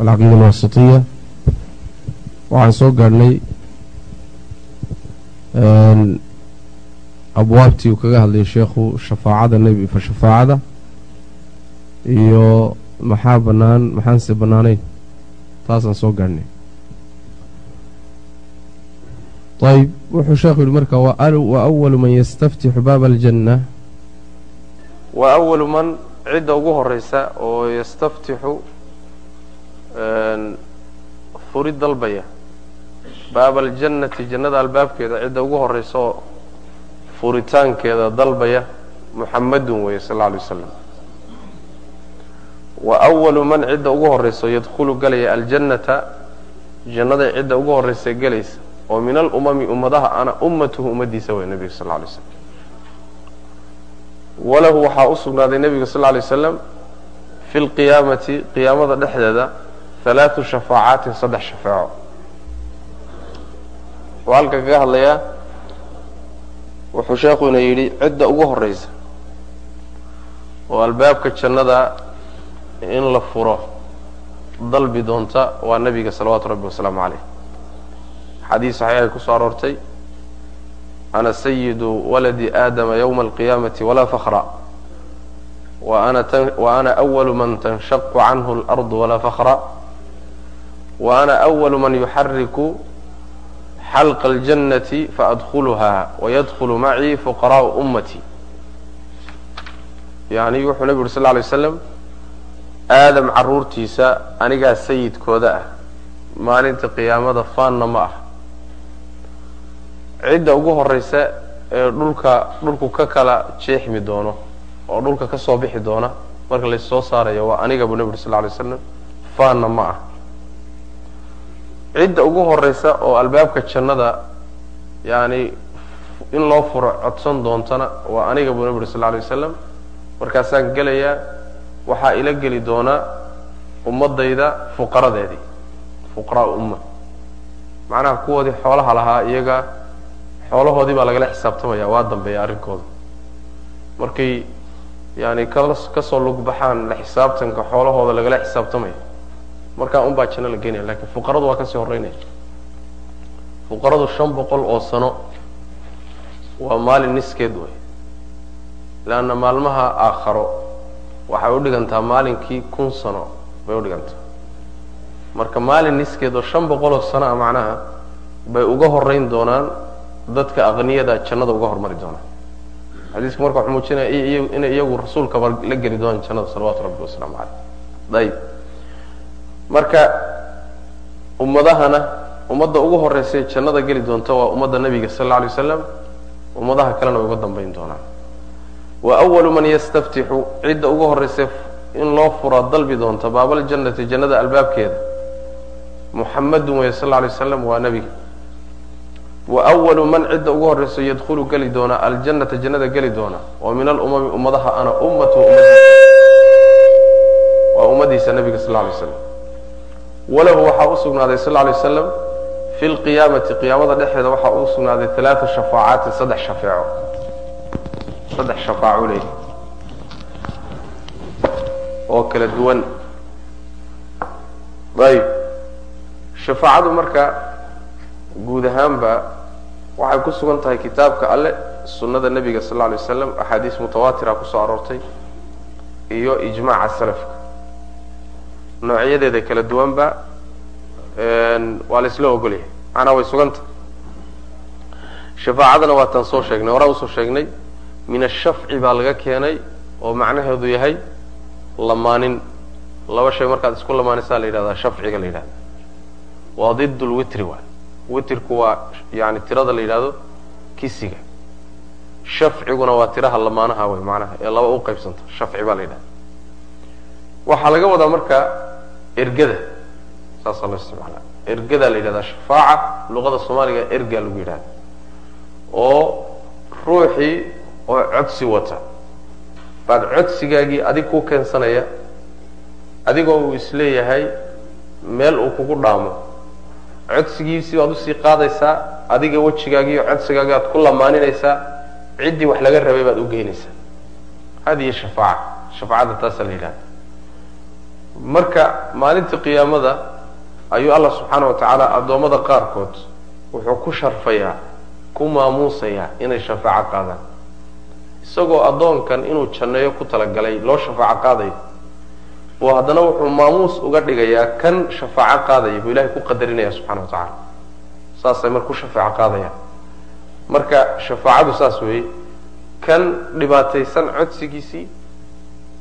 alcaqiida alwasitiya waxaan soo gaadhnay abwaabtii uu kaga hadlayay sheekhu shafaacada nebi fa shafaacada iyo maxaa bannaan maxaanse bannaanayn taasaan soo gaadhnay ayb wuxuu sheekhu yihi marka wa awalu man yastaftixu baaba aljanna wa awalu man cidda ugu horeysa oo yastaftixu furi dalbaya. Baaba aljannati jannada albaabkeeda cidda ugu horeysa oo furitaankeeda dalbaya muxamadun weeye sal alay wasalam wa awalu man cidda ugu horeysa oo yadkhulu galaya aljannata jannada cidda ugu horeysa gelaysa oo min alumami ummadaha ana ummatuhu ummadiisa wey nebiga sal alay slam walahu waxaa u sugnaaday nebiga sal lla alay slam fi lqiyaamati qiyaamada dhexdeeda halaatu shafaacaatin saddex shafaaco wuxuu halka kaga hadlayaa wuxuu sheekuna yidhi cidda ugu horeysa oo albaabka jannada in la furo dalbi doonta waa nebiga salawaatu rabbi wasalaamu caleyh xadiis saxiixay ku soo aroortay ana sayidu waladi aadama ywma alqiyaamati walaa fakra wa ana awalu man tanshaqu canhu اlardu walaa fakra wa ana awalu man yuxariku xalqa اljannati faadkhuluha wayadkhulu macii fuqaraءu ummati yani wuxuu nebigu uri sal lay slam aadam caruurtiisa anigaa sayidkooda ah maalinta qiyaamada faanna ma ah cidda ugu horeysa ee dhulka dhulku ka kala jeexmi doono oo dhulka ka soo bixi doona marka lassoo saarayo waa aniga buu nebi uri sal lay slam faanna ma ah cidda ugu horeysa oo albaabka jannada yani in loo furo codsan doontana waa aniga buu nebi uri sal lay wasalam markaasaan gelayaa waxaa ila geli doonaa ummadayda fuqaradeedii fuqaraa umma. Macnaha kuwoodii xoolaha lahaa iyaga xoolahoodii baa lagala xisaabtamaya waa dambeeya arrinkooda. Markay yani ka soo lugbaxaan la xisaabtanka xoolahooda lagala xisaabtamaya markaa un baa janno la geenaya laakiin fuqaradu waa ka sii horeynaya fuqaradu shan boqol oo sano waa maalin niskeed way leanna maalmaha aakharo waxay u dhigantaa maalinkii kun sano bay udhigantaa marka maalin niskeed oo shan boqoloo sano a macnaha bay uga horeyn doonaan dadka aqniyada jannada uga hormari doonaan. Xadiisku marka wuxuu muujinaya inay iyagu rasuulkaba la geli doonaan jannada salawaatu rabbi wasalaamu caleyh ayib marka ummadahana ummadda ugu horeysa jannada geli doonta waa ummadda nebiga sal alla alay wasalam ummadaha kalena way uga dambayn doonaan wa awalu man yastaftixu cidda ugu horeysa in loo furaa dalbi doonta baabaljannati jannada albaabkeeda. Muxamadun wey sal lla alay waslam waa nebiga wa awalu man cidda ugu horeyso yadkhulu geli doona aljannata jannada geli doona oo min alumami ummadaha ana ummatu waa ummadiisa nebiga sal lay slam walahu waxaa u sugnaaday sal lay waslam fi lqiyaamati qiyaamada dhexeeda waxaa u sugnaaday alaaa shafaacaatin saddex shafeeco saddex shafaaco leeyi oo kala duwan. Ayb shafaacadu marka guud ahaanba waxay ku sugan tahay kitaabka alle sunnada nebiga sal lla alay waslam axaadiis mutawaatira ku soo aroortay iyo ijmaaca salafka noocyadeeda kala duwanba waa la isla ogolyahay macnaa way sugan tahay shafaacadana waataan soo sheegnay horaa u soo sheegnay min ashafci baa laga keenay oo macnaheedu yahay lamaanin. Laba shay markaad isku lamaanisaa la yidhahdaa shafciga la yidhahda waa did lwitri waay. Witrku waa yani tirada la yidhahdo kisiga shafciguna waa tiraha lamaanaha way macnaha ee laba u qaybsanta shafci baa la yidhahda waxaa laga wadaa marka ergada saasaa loo isticmaala. Ergadaa la yidhahdaa shafaaca luqada soomaaliga ergaa lagu yidhahda oo ruuxii oo codsi wata. Baad codsigaagii adig ku keensanaya adigoo uu is leeyahay meel uu kugu dhaamo. Codsigiisii baad u sii qaadaysaa adiga wejigaagii iyo codsigaagii aad ku lamaaninaysaa. Ciddii wax laga rabay baad u geynaysaa hadihi shafaaca. Shafaacadda taasaa la yidhahda marka maalinta qiyaamada ayuu allah subxaana wa tacaala addoommada qaarkood wuxuu ku sharfayaa ku maamuusayaa inay shafaaco qaadaan. Isagoo addoonkan inuu janneeyo ku talagalay loo shafaaco qaadayo buu haddana wuxuu maamuus uga dhigayaa kan shafaaco qaadaya buu ilahay ku qadarinaya subxana wa tacaala. Saasay marka ku shafaaco qaadayaan. Marka shafaacadu saas weeye kan dhibaataysan codsigiisii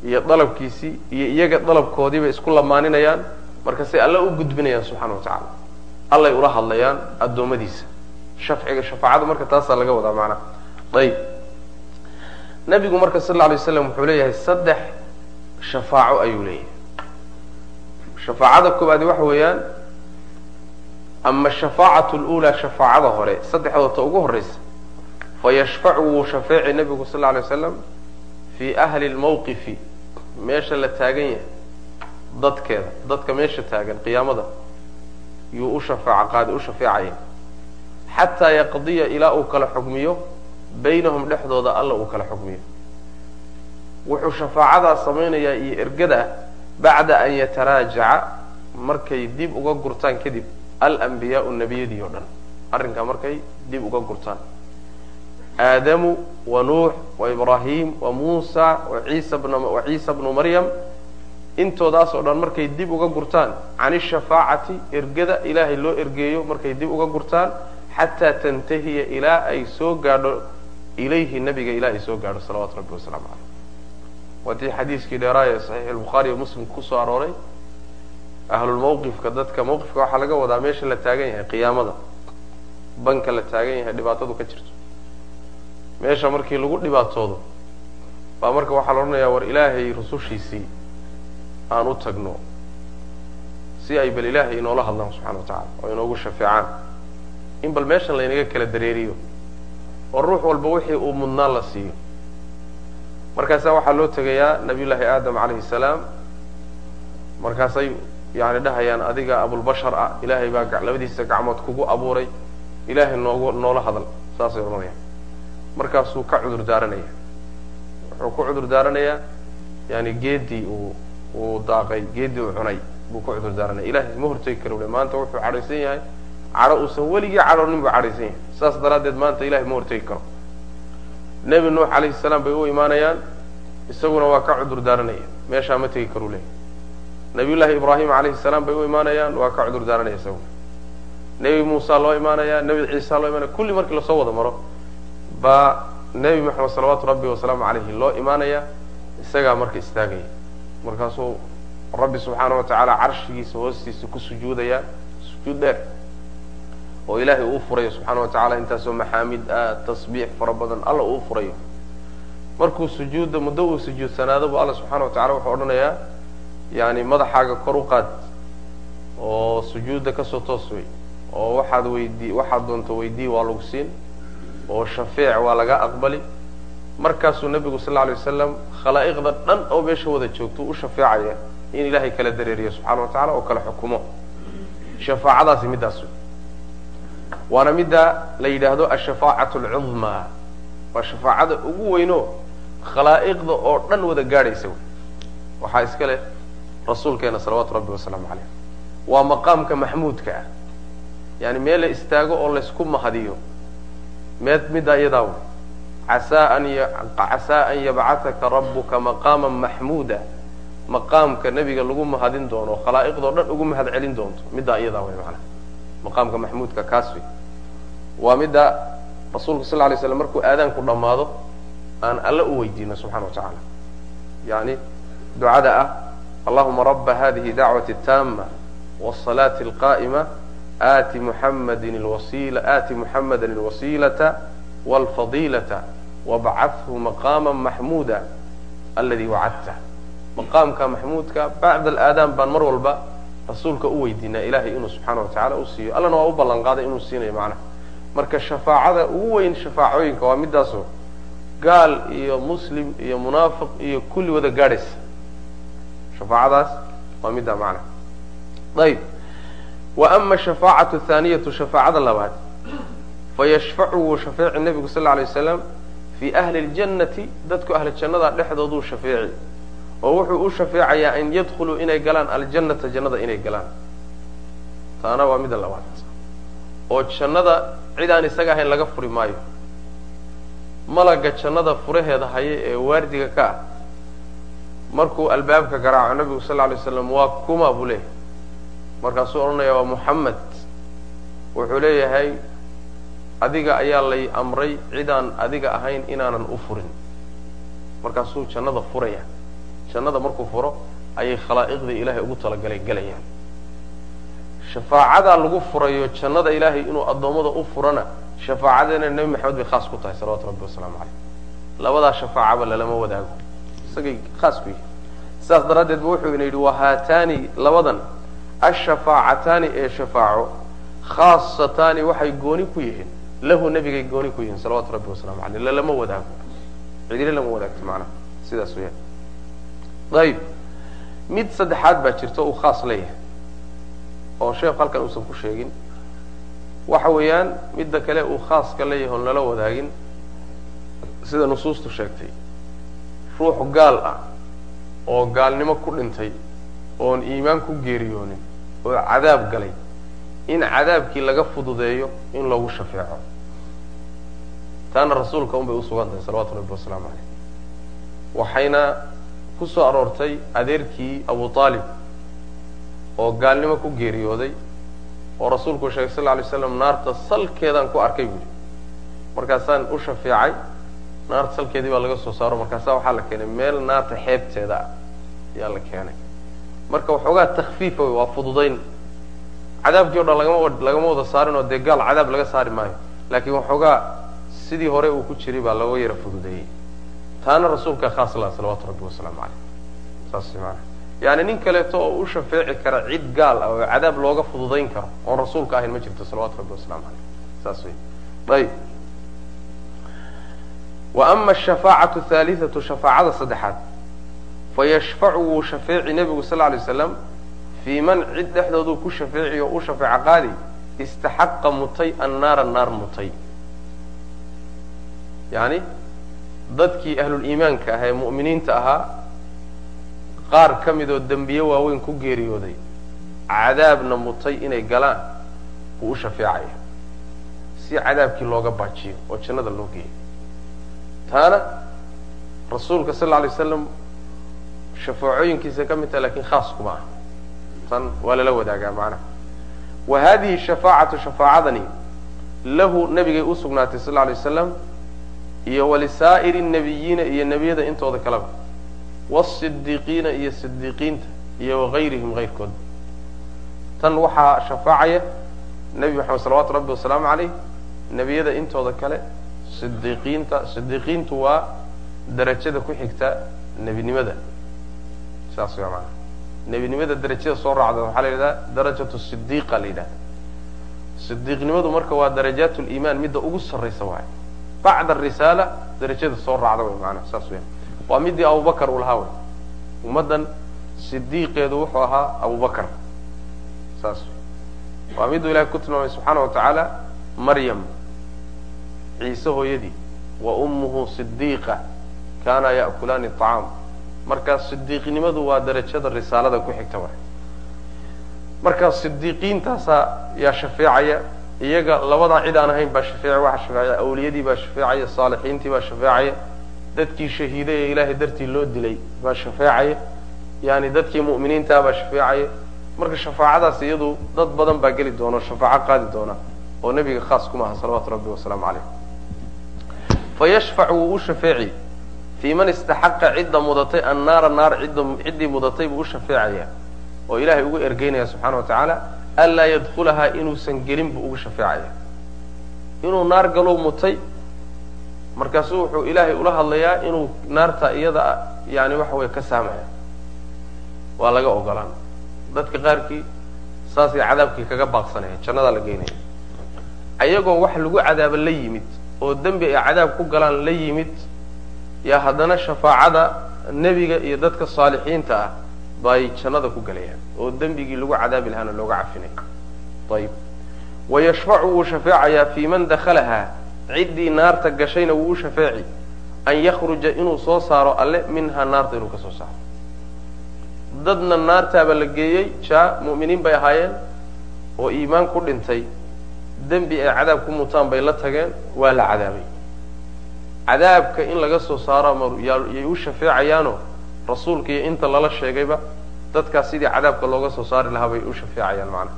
iyo dalabkiisii iyo iyaga dalabkoodiibay isku lamaaninayaan markaasay alle u gudbinayaan subxana wa allay ula hadlayaan addoommadiisa. Shafciga shafaacada marka taasaa laga wadaa macnaha ayib. Nabigu marka sal lla alay waslam wuxuu leeyahay saddex shafaaco ayuu leeyahay. Shafaacada koobaadi waxa weeyaan ama shafaacatu lula shafaacada hore saddexdoota ugu horeysa fayashfacu wuu shafeeci nabigu sal lla alay waslam fii ahli lmawqifi meesha la taagan yahay dadkeeda dadka meesha taagan qiyaamada yuu u qaadi u shafeecaya xataa yaqdiya ilaa uu kala xugmiyo baynahum dhexdooda alla uu kala xugmiyo. Wuxuu shafaacadaa samaynayaa iyo ergada bacda an yataraajaca markay dib uga gurtaan kadib alambiyaau nebiyadii oo dhan. Arrinkaa markay dib uga gurtaan aadamu wa nuux wa ibraahim wa muusa wa ciisa bnu maryam intoodaas oo dhan markay dib uga gurtaan can ishafaacati ergada ilaahay loo ergeeyo markay dib uga gurtaan xataa tantahiya ilaa ay soo gaadho ilayhi nabiga ilaa ay soo gaadho salawatu rabbi wasalaamu caleyh waatii xadiiskii dheeraaya saxiix albukhaari iyo muslim ku soo arooray. Ahlulmawqifka dadka mawqifka waxaa laga wadaa meesha la taagan yahay qiyaamada. Banka la taagan yahay dhibaatadu ka jirto meesha markii lagu dhibaatoodo. Baa marka waxaa la odhanayaa war ilaahay rusushiisii aan u tagno si ay bal ilaahay inoola hadlaan subxana wa tacala oo inoogu shafeecaan. In bal meeshan laynaga kala dareeriyo oo ruux walba wixii uu mudnaan la siiyo. Markaasaa waxaa loo tegayaa nabiy llaahi aadam calayhi salaam. Markaasay yani dhahayaan adiga abulbashar ah ilaahay baa labadiisa gacmood kugu abuuray. Ilaahay noogu noola hadal saasay odhanayaan markaasuu ka cudur daaranaya. Wuxuu ku cudur daaranayaa yani geedii uu uu daaqay geedii uu cunay buu ku cudur daaranaya. Ilahay ma hortegi karo le maanta wuxuu cadhaysan yahay. Cadho uusan weligii cadhoonin buu cadhaysan yahay. Saas daraaddeed maanta ilahay ma hortegi karo. Nebi nuux calayhi salaam bay u imaanayaan isaguna waa ka cudur daaranaya. Meeshaa ma tegi karu leeyahy nabiyullaahi ibraahim calayhi salaam bay u imaanayaan waa ka cudur daaranaya isaguna. Nebi muusa loo imaanaya nebi ciisa loo imaanaya kulli markii la soo wada maro baa nebi maxamed salawaatu rabbi wasalaamu calayhi loo imaanaya isagaa marka istaagaya. Markaasuu rabbi subxaana wa tacaala carshigiisa hoostiisa ku sujuudaya sujuud dheer oo ilaahay uu furayo subxaana wa tacala intaasoo maxaamid ah tasbiix fara badan alla uu furayo. Markuu sujuudda muddo uu sujuudsanaado bu alla subxana wa tacala wuxuu odhanayaa yani madaxaaga kor u qaad oo sujuudda ka soo toos wey oo waxaad weydii waxaad doonto weydii waa lagu siin oo shafeec waa laga aqbali. Markaasuu nabigu sal lla alay wasalam khalaa'iqda dhan oo meesha wada joogto u shafeecaya in ilaahay kala dareeriyo subxana wa tacala oo kala xukumo. Shafaacadaasi middaas waana midda la yidhaahdo ashafaacatu alcudmaa waa shafaacada ugu weyno khalaa'iqda oo dhan wada gaadhaysa waxaa iska leh rasuulkeena salawaatu rabbi wasalaamu caleyh waa maqaamka maxmuudka ah. Yani meel la istaago oo laysku mahadiyo meed middaa iyadaa wey casaa an yabcataka rabbuka maqaama maxmuuda. Maqaamka nebiga lagu mahadin doono khalaa'iqdao dhan ugu mahad celin doonto. Middaa iyadaa wey macnaha. Maqaamka maxmuudka kaas wey. Waa midda rasuulku sal lay slam markuu aadaanku dhammaado aan alla u weydiino subxana wa tacaala. Yani ducada ah allahuma raba hadihi dacwati taama wsalaati alqa'ima aati muxamada alwasiilata walfadiilata wabcathu maqaama maxmuuda aladi wacadta maqaamka maxmuudka bacda alaadaan baan mar walba rasuulka u weydiinaa ilahay inuu subxaana wa tacala u siiyo. Allana waa u ballan qaaday inuu siinayo macnaha. Marka shafaacada ugu weyn shafaacooyinka waa midaaso gaal iyo muslim iyo munaafiq iyo kulli wada gaadhaysa. Shafaacadaas waa middaa macnaha. Ayb wa ama shafaacatu thaaniyatu shafaacada labaad. Fayashfacu wuu shafeeci nebigu sal lla lay waslam fii ahli ljannati dadku ahli jannada dhexdooduu shafeeci. Oo wuxuu u shafeecayaa an yadkhuluu inay galaan aljannata jannada inay galaan. Taana waa midda labaad. Oo jannada cid aan isaga ahayn laga furi maayo. Malaga jannada furaheeda haya ee waardiga ka ah. Markuu albaabka garaaco nabigu sal alay slam waa kuma buu leeyahay markaasuu odhanaya waa muxamed wuxuu leeyahay adiga ayaa lay amray cidaan adiga ahayn inaanan u furin. Markaasuu jannada furaya. Jannada markuu furo ayay khalaa'iqdii ilaahay ugu talagalay gelayaan shafaacadaa lagu furayo jannada ilaahay inuu addoommada u furana shafaacadeena nebi maxamed bay khaas ku tahay salawatu rabbi wasalaamu caleyh labadaa shafaacaba lalama wadaago. Isagay khaas ku yihi sidaas daraaddeed ba wuxuu ina yidhi wa haataani labadan ashafaacataani ee shafaaco khaasataani waxay gooni ku yihiin lahu nebigay gooni ku yihiin salawatu rabbi wasalaamu caleyh lalama wadaago. Cidina lama wadaagto macnaha. Sidaas weyaan ayib. Mid saddexaad baa jirta uu khaas leeyahay oo sheekhu halkan uusan ku sheegin. Waxa weeyaan midda kale uu khaaska leeyahay oon lala wadaagin sida nusuustu sheegtay. Ruux gaal ah oo gaalnimo ku dhintay oon iimaan ku geeriyoonin oo cadaab galay in cadaabkii laga fududeeyo in loogu shafeeco. Taana rasuulka un bay usugan tahay salawatu rabbi wasalaamu caleyh waxayna ku soo aroortay adeerkii abu aalib oo gaalnimo ku geeriyooday oo rasuulku sheegay sal lay slam naarta salkeedaan ku arkay buuri markaasaan u shafeecay naarta salkeedii baa laga soo saaro markaasaa waxaa la keenay meel naarta xeebteeda ah ayaa la keenay marka waxoogaa takfiifa waa fududayn. Cadaabkii o dhan lagama lagama wada saarin oo dee gaal cadaab laga saari maayo. Laakiin waxoogaa sidii hore uu ku jiray baa laga yara fududeeyey. Taana rasuulka khaas laha salawatu rabbi wasalaamu caleyh saas maana yani nin kaleeto oo u shafeeci kara cid gaal ah oo cadaab looga fududayn karo oon rasuulka ahayn ma jirto salawatu rabbi wasalaamu caleyh saas wey ayib wa ama ashafaacatu haliatu shafaacada saddexaad fayashfacu wuu shafeeci nebigu sal lay slam fii man cid dhexdooduu ku shafeeci oo u shafeeco qaadi istaxaqa mutay annaara naar mutay. Yani dadkii ahluliimaanka ah ee mu'miniinta ahaa qaar ka mid oo dembiye waaweyn ku geeriyooday cadaabna mutay inay galaan buu u shafeecaya si cadaabkii looga baajiyo oo jannada loo geeyo. Taana rasuulka sal alay waslam shafaacooyinkiisa ka mid taha laakiin khaas kuma ah tan waa lala wadaagaa macnaha wa hadihi shafaacatu shafaacadani lahu nabigay u sugnaatay sal lla waslam iyo walisaa'iri nabiyiina iyo nebiyada intooda kaleba wasidiiqiina iyo sidiiqiinta iyo wagayrihim hayrkood tan waxaa shafaacaya nebi maxamed salawatu rabbi wasalaamu caleyh nebiyada intooda kale sidiiqiinta sidiiqiintu waa darajada ku xigta nebinimada saas waa maanaa nebinimada darajada soo raacda waxaa la yidhahdaa darajatu sidiiqa la yidhahda sidiiqnimadu marka waa darajaat liimaan midda ugu sarraysa waayo bacda arisaala darajada soo raacda way maanaa saas weya waa midii abubakar uu lahaa wey ummaddan sidiiqeedu wuxuu ahaa abubakar saas waa miduu ilahay ku tilmaamay subxaana wa tacaala maryam. Ciise hooyadii. Wa ummuhu sidiiqa kaana ya'kulaani acaam markaa sidiiqnimadu waa darajada risaalada ku xigta waay markaa sidiiqiintaasaa yaa shafeecaya iyaga labadaa cid aan ahayn baa shafeecaya waxaa shafeecaya awliyadii baa shafeecaya saalixiintii baa shafeecaya dadkii shahiiday ee ilaahay dartii loo dilay baa shafeecaya yani dadkii mu'miniintaa baa shafeecaya. Marka shafaacadaas iyadu dad badan baa geli doona shafaaco qaadi doona oo nebiga khaas kuma salawaatu rabbi wasalaamu caleyh fayashfacu wuu u shafeeci fii man istaxaqa cidda mudatay annaara naar ciddii mudatay buu u shafeecaya oo ilaahay ugu ergeynaya subxaana wa tacaala anlaa yadkhulahaa inuusan gelin buu ugu shafeecaya. Inuu naar galou mutay markaasuu wuxuu ilaahay ula hadlayaa inuu naarta iyada yani waxa weye ka saamaya. Waa laga ogolaan. Dadka qaarkii saasay cadaabkii kaga baaqsanaya jannadaa la geynaya ayagoo wax lagu cadaaba la yimid oo dembi ay cadaab ku galaan la yimid yaa haddana shafaacada nebiga iyo dadka saalixiinta ah bay jannada ku gelayaan oo dembigii lagu cadaabi lahaana looga cafinay. Ayib wayashfacu wuu shafeecayaa fii man dakhalahaa ciddii naarta gashayna wuu u shafeeci an yakhruja inuu soo saaro alle minhaa naarta inuu ka soo saaro. Dadna naartaaba la geeyey jaa mu'miniin bay ahaayeen oo iimaan ku dhintay. Dembi ay cadaab ku mutaan bay la tageen waa la cadaabay cadaabka in laga soo saaro yay u shafeecayaanoo rasuulka iyo inta lala sheegayba dadkaas sidii cadaabka looga soo saari lahaa bay u shafeecayaan macnaha.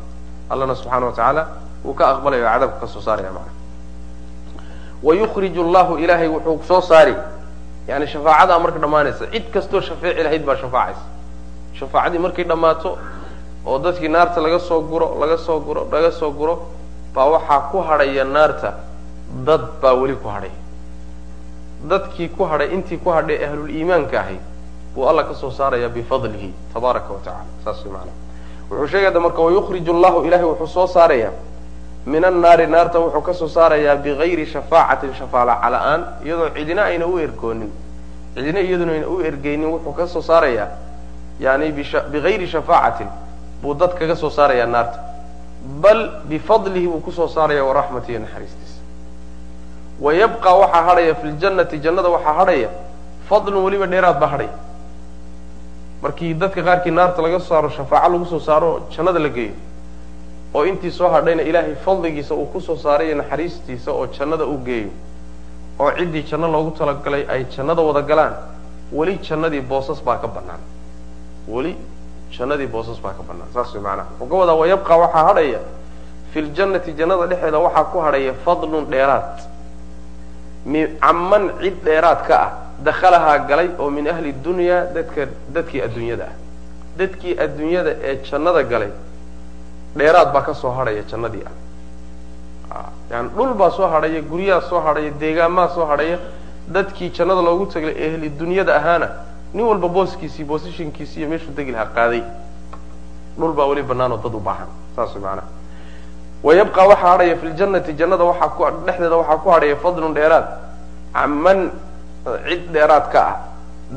Allana subxaana wa tacaala wuu ka aqbalaya cadaabka ka soo saaraya macnaha. Wayukhriju allahu ilaahay wuxuu soo saari. Yani shafaacadaa marka dhammaanaysa cid kastoo shafeeci lahayd baa shafaacaysa shafaacadii markay dhammaato oo dadkii naarta laga soo guro laga soo guro laga soo guro baa waxaa ku hadhaya naarta dad baa weli ku hadhay dadkii ku hadhay intii ku hadhay ahlul iimaanka ahayd buu alla ka soo saaraya bifadlihi tabaaraka wa tacala saas macanaha wuxuu sheegaya marka wayukhriju allahu ilahay wuxuu soo saaraya min annaari naarta wuxuu ka soo saarayaa bigayri shafaacatin shafaaca la'aan iyadoo cidina ayna u ergoonin. Cidina iyaduna ayna u ergeynin wuxuu ka soo saarayaa yani bigayri shafaacatin buu dad kaga soo saarayaa naarta. Bal bifadlihi buu ku soo saaraya waraxmatihi naxariistiisa wa yabqa waxaa hadhaya fi ljannati jannada waxaa hadhaya fadlun weliba dheeraad baa hadhaya. Markii dadka qaarkii naarta laga saaro shafaaco lagu soo saaro jannada la geeyo. Oo intii soo hadhayna ilaahay fadligiisa uu ku soo saaray iyo naxariistiisa oo jannada u geeyo. Oo ciddii janno loogu talagalay ay jannada wada galaan weli jannadii boosas baa ka bannaan. Weli jannadii boosas baa ka bannaan. Saas way macanaha wuxuu ka wadaa wayabqa waxaa hadhaya fi ljannati jannada dhexeeda waxaa ku hadhaya fadlun dheeraad caman cid dheeraad ka ah dakhalahaa galay oo min ahli dunyaa dadka dadkii adduunyada ah. Dadkii adduunyada ee jannada galay dheeraad baa ka soo hadhaya jannadii ah. Yani dhul baa soo hadhaya guryaha soo hadhaya deegaamaa soo hadhaya dadkii jannada loogu taglay ehli dunyada ahaana nin walba booskiisii boosishinkiisi iyo meeshuu degi lahaa qaaday. Dhul baa weli banaanoo dad u baahan saas way macanaha wayabqa waxaa hadhaya fi ljannati jannada waxaa ku dhexdeeda waxaa ku hadhaya fadlun dheeraad caman cid dheeraad ka ah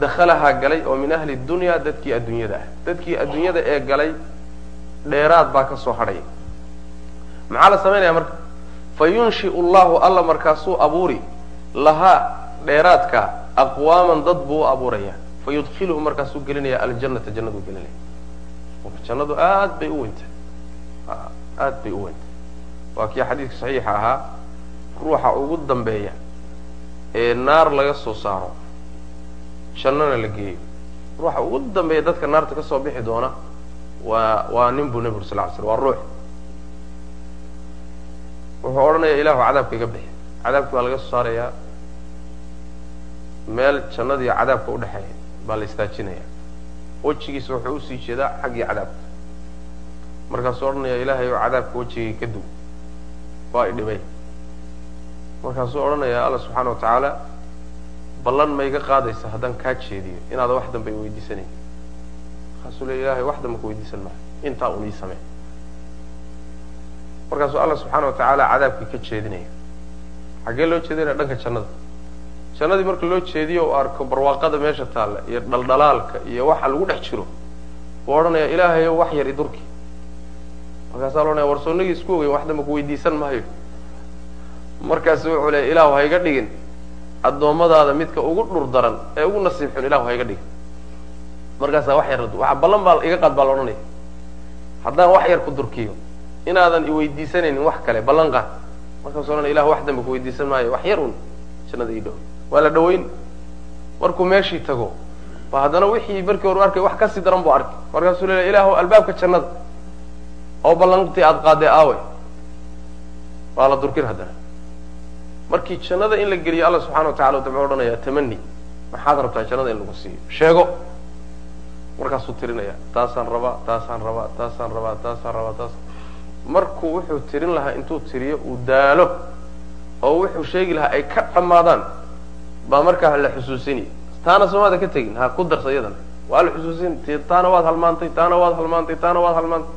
dakhalahaa galay oo min ahli dunya dadkii adduunyada ah. Dadkii adduunyada ee galay dheeraad baa ka soo hadhaya maxaa la samaynaya marka? Fa yunshiu llahu alla markaasuu abuuri lahaa dheeraadka aqwaaman dad buu u abuuraya. Fa yudkiluhu markaasuu gelinaya aljannata jannaduu gelinaya. Marka jannadu aad bay u weyntahay aad bay u weyntahay waa kii xadiidka saxiixa ahaa ruuxa ugu dambeeya ee naar laga soo saaro. Jannana la geeyo ruuxa ugu dambeeya dadka naarta ka soo bixi doona waa waa nin buu nebi uri sal ly slm waa ruux. Wuxuu odhanaya ilahu cadaabka iga bixi. Cadaabki baa laga soo saarayaa meel jannadiiyo cadaabka udhexeeya baa la istaajinaya wejigiisa wuxuu u sii jeedaa xaggii cadaabka markaasuu odhanaya ilaahay oo cadaabka wejigay ka dug waa i dhibay markaasuu odhanaya alla subxaana wa tacaala ballan ma iga qaadaysa haddaan kaa jeediyo. Inaada wax dambe i weydiisanayn markaasuu le ilahay wax dambe ku weydiisan maayo intaa un ii samee. Markaasuu alla subxaana wa tacaala cadaabkii ka jeedinaya. Xaggee loo jeedinaya dhanka jannada. Jannadii marka loo jeediyo u arko barwaaqada meesha taalla iyo dhaldhalaalka iyo waxa lagu dhex jiro buu odhanaya ilaahayo wax yar idurki markaasaa la odhanaya war isku ogeyn wax dambe ku weydiisan maayo markaasu wuxuu leeya ilahu ha iga dhigin. Addoommadaada midka ugu dhur daran ee ugu nasiib xun ilahu ha iga dhigin. Markaasaa wax yar waa ballan baa iga qaad baa la odhanaya. Haddaan wax yar ku durkiyo inaadan iweydiisanaynin wax kale ballan qaad. Markaasu odhanaya ilahu wax dambe ku weydiisan maayo wax yar un jannada ii dhow. Waa la dhawayn markuu meeshii tago ba haddana wixii markii hore arkay wax ka sii daran buu arkay. Markaasuu leeya ilahu albaabka jannada oo ballantii aada qaadee aawe waa la durkin haddana markii jannada in la geliyo alla subxana wa tacala dabcu odhanaya tamani maxaad rabtaa jannada in lagu siiyo? Sheego. Markaasuu tirinaya taasaan rabaa taasaan rabaa taasaan rabaa taasaan rabaa taas markuu wuxuu tirin lahaa intuu tiriyo uu daalo. Oo wuxuu sheegi lahaa ay ka dhammaadaan. Baa markaa la xusuusinaya taana soomaada ka tegin? Ha ku darsa iyadana waa la xusuusin. Taana waad halmaantay taana waad halmaantay taana waad halmaantay.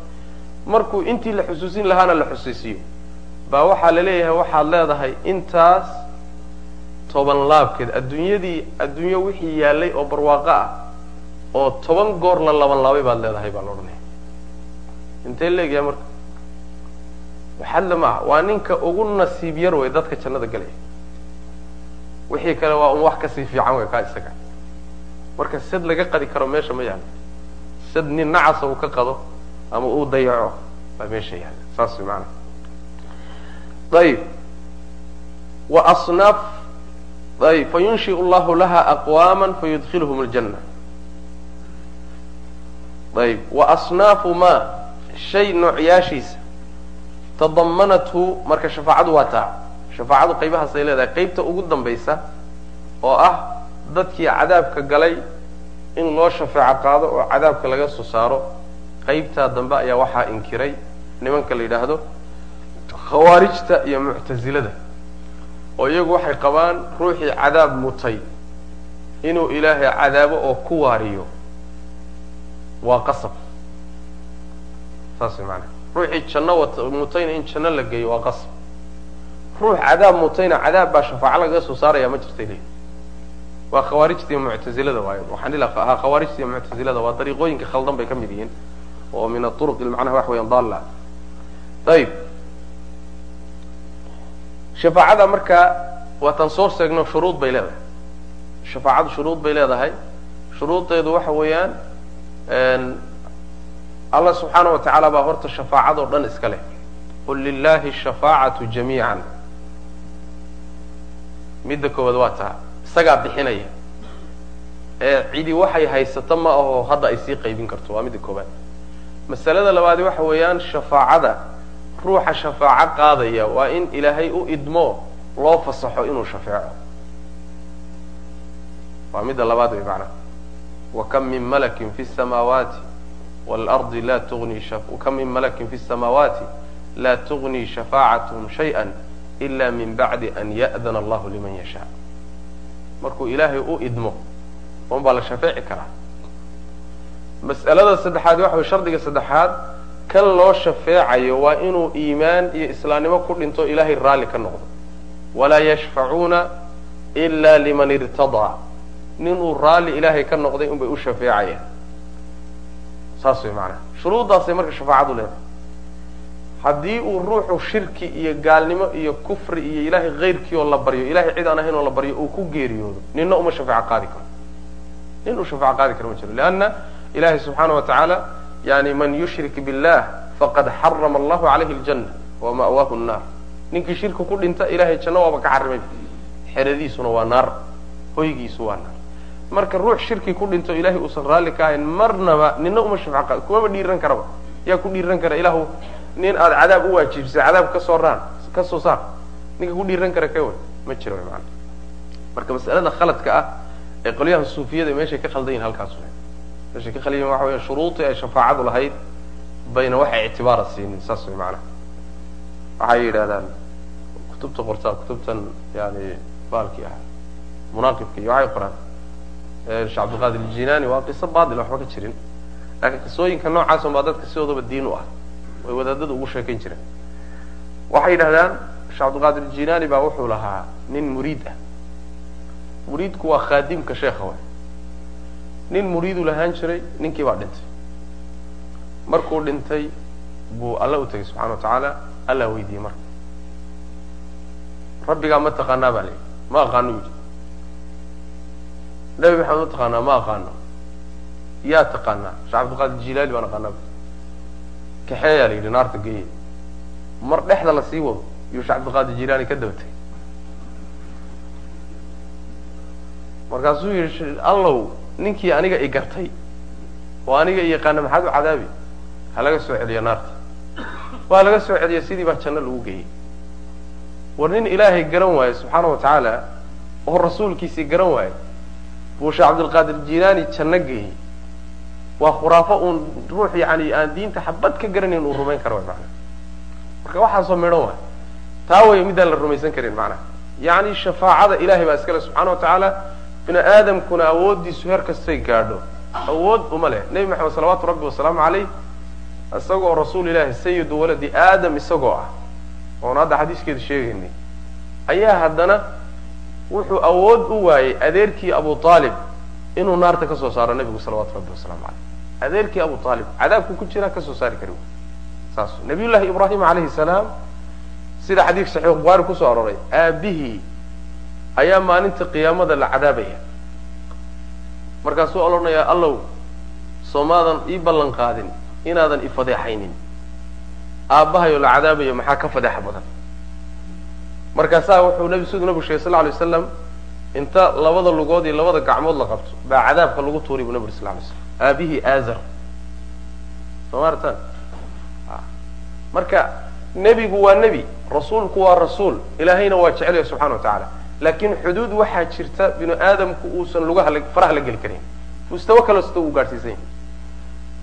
Markuu intii la xusuusin lahaana la xusuusiyo baa waxaa la leeyahay waxaad leedahay intaas toban laabkeed. Adduunyadii adduunyo wixii yaalay oo barwaaqo ah oo toban goor la laban laabay baad leedahay baa la odhanaya. Intee leegyahay marka? Waxadla maaha waa ninka ugu nasiib yar wey dadka jannada galaya wixii kale waa un wax ka sii fiican wey kaa isaga. Marka sad laga qadi karo meesha ma yaalo sad nin nacasa uu ka qado ama uu dayaco baa meesha yaalla saas way maanaa ayib wa asnaaf ayib fayunshiu allahu laha aqwaama fayudkhiluhum aljanna ayib wa asnaafu ma shay noocyaashiisa tadamanathu marka shafaacadu waa taa shafaacadu qaybahaasay leedahay qaybta ugu dambaysa oo ah dadkii cadaabka galay in loo shafeeco qaado oo cadaabka laga soo saaro qaybtaa dambe ayaa waxaa inkiray nimanka la yidhaahdo khawaarijta iyo muctasilada oo iyagu waxay qabaan ruuxii cadaab mutay inuu ilaahay cadaabo oo ku waariyo. Waa qasab. Saas way maanaa ruuxii janno wata mutayna in janno la geeyo waa qasab. Ruux cadaab mutayna cadaab baa shafaaco lagaga soo saaraya ma jirtay leeyihi waa khawaarijta iyo muctazilada waayo. Waxaan ila ahaa khawaarijta iyo muctazilada waa dariiqooyinka khaldan bay ka mid yihiin oo min aطuruq macnaha wax weeyaan daalla. Ayib shafaacada marka waataan soo sheegno shuruud bay leedahay. Shafaacadu shuruud bay leedahay. Shuruudeedu waxa weeyaan allah subxaana wa tacaala baa horta shafaacadoo dhan iska leh. Qul lilahi ashafaacatu jamiica midda koowaad waa taa isagaa bixinaya. Ee cidi waxay haysato ma aho hadda ay sii qaybin karto waa midda koowaad. Masalada labaadi waxa weeyaan shafaacada ruuxa shafaaco qaadaya waa in ilaahay u idmo loo fasaxo inuu shafeeco. Waa midda labaad wey macnaha wakam min malakin fi samaawaati waalardi la tugni kam min malakin fi samaawaati la tugni shafaacatuhum shayئa ila min bacdi an ya'dana allahu liman yashaa. Markuu ilaahay u idmo un la shafeeci karaa. Mas'alada saddexaad waxa way shardiga saddexaad kan loo shafeecayo waa inuu iimaan iyo islaamnimo ku dhinto ilaahay raalli ka noqdo. Walaa yashfacuuna ila liman irtadaa. Ninuu raalli ilaahay ka noqday unbay u shafeecayaan. Saas way maanaha shuruuddaasay marka shafaacadu leedahay. Haddii uu ruuxu shirki iyo gaalnimo iyo kufri iyo ilaahay kayrkii oo la baryo ilahay cid aan ahayn oo la baryo uu ku geeriyoodo nina uma shafeeco qaadi karo. Nin uu shafeeco qaadi karo ma jiro leanna ilahay subxaana wa tacaala yani man yushrik billah faqad xarama allahu calayhi aljanna wa ma'waahu nnaar ninkii shirki ku dhinta ilahay janno waaba ka xarimay xeradiisuna waa naar hoygiisu waa naar. Marka ruux shirki ku dhinto ilahay uusan raalli ka ahayn marnaba nina uma shafeco qaadi kumaba dhiiran karaba. Yaa ku dhiiran kara ilahu nin aada cadaab u waajibisay cadaab ka soo raan ka soo saar ninka ku dhiiran kara ka wan ma jiro maana marka masalada khaladka ah ee qolyahan suufiyada meeshay ka khaldan yihiin halkaas meeshay ka yihiin waxa weya shuruudii ay shafaacadu lahayd bayna waxay ictibaara siinin saas way maanaha waxay yidhahdaan kutubta qortaa kutubtan yani baalkii ah munaaqibka iyo waxay qoraan. Sheekh aljinani waa qiso baadil waxba ka jirin. Laakiin qisooyinka noocaas baa dadka sidoodaba diin u ah way wadaadada ugu sheekayn jireen. Waxay yidhahdaan sheekh cabdilqaadir jinani baa wuxuu lahaa nin muriid ah. Muriidku waa khaadimka sheekha way nin muriidu lahaan jiray ninkii baa dhintay. Markuu dhintay buu alla u tegay subxana wa tacaala alla weydiiyey marka. Rabbigaa ma taqaanaa baa layihi ma aqaano yidhi. Nabi maxamed ma taqaanaa ma aqaano. Yaa taqaanaa sheekh cabdilqaadir jilaani baan aqaanaa kaxeeyaa la yidhi naarta geeye. Mar dhexda la sii wado yuu sheekh cabdilqaadir jilaani ka daba tegay. Markaasuu yidhi allow ninkii aniga i gartay oo aniga i yaqaana maxaad u cadaabi? Ha laga soo celiyo naarta. Waa laga soo celiya sidii baa janno lagu geeyey. War nin ilaahay garan waaye subxaana wa tacaala oo rasuulkiisii garan waaye buu sheekh cabdilqaadir jilaani janno geeyey. Waa khuraafo uun ruux yani aan diinta xabad ka garanayn uu rumayn karo mana marka waxaasoo midhan waay taa way midaan la rumaysan karin macnaha yani shafaacada ilahay baa iskale subxana wa tacaala bini aadamkuna awooddiisu heer kastay gaadho. Awood uma leh. Nebi maxamed salawaatu rabbi wasalaamu caleyh isagoo rasuul ilahi sayidu waladi aadam isagoo ah oon hadda xadiiskeeda sheegaynay ayaa haddana wuxuu awood u waayey adeerkii abu aalib inuu naarta ka soo saaro nebigu salawatu rabbi wasalaamu caleyh adeerkii abu aalib cadaabku ku jiraa ka soo saari kari saas nabiy llahi ibraahim alayhi salaam sida xadiis saxiix bukhaari ku soo aroray aabihii ayaa maalinta qiyaamada la cadaabaya. Markaasuu odhanayaa allow soomaadan ii ballan qaadin inaadan ifadeexaynin aabbahayo la cadaabayo maxaa ka fadeexa badan? Markaasaa wuxuu nabi siduu nabigu sheegay sal lay slam inta labada lugood iyo labada gacmood la qabto baa cadaabka lagu tuuray buu nabi sal lay slam aabihii aazar. Soo maartan marka nebigu waa nebi rasuulku waa rasuul ilaahayna waa jecelya subxana wa tacaala laakiin xuduud waxaa jirta binu aadamku uusan lugaha faraha la geli karin mustawo kalesta uu gaadhsiisan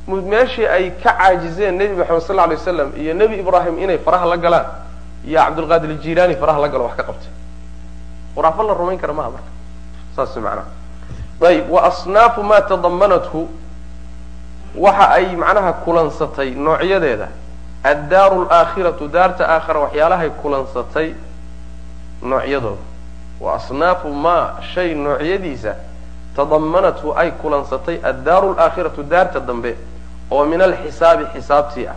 yahay meeshii ay ka caajizeen nebi maxamed sal lay waslam iyo nebi ibraahim inay faraha la galaan iyo cabdulqaadir aljilaani faraha la galo wax ka qabtay. Khuraafo la rumayn kara maha marka. Saas macnaha ayib wa asnaafu ma tadamanathu waxa ay macnaha kulansatay noocyadeeda. Addaaru alaakhiratu daarta aakhira waxyaalahay kulansatay noocyadooda wa asnaafu maa shay noocyadiisa tadamanathu ay kulansatay addaaru alaakhiratu daarta dambe oo min alxisaabi xisaabtii ah.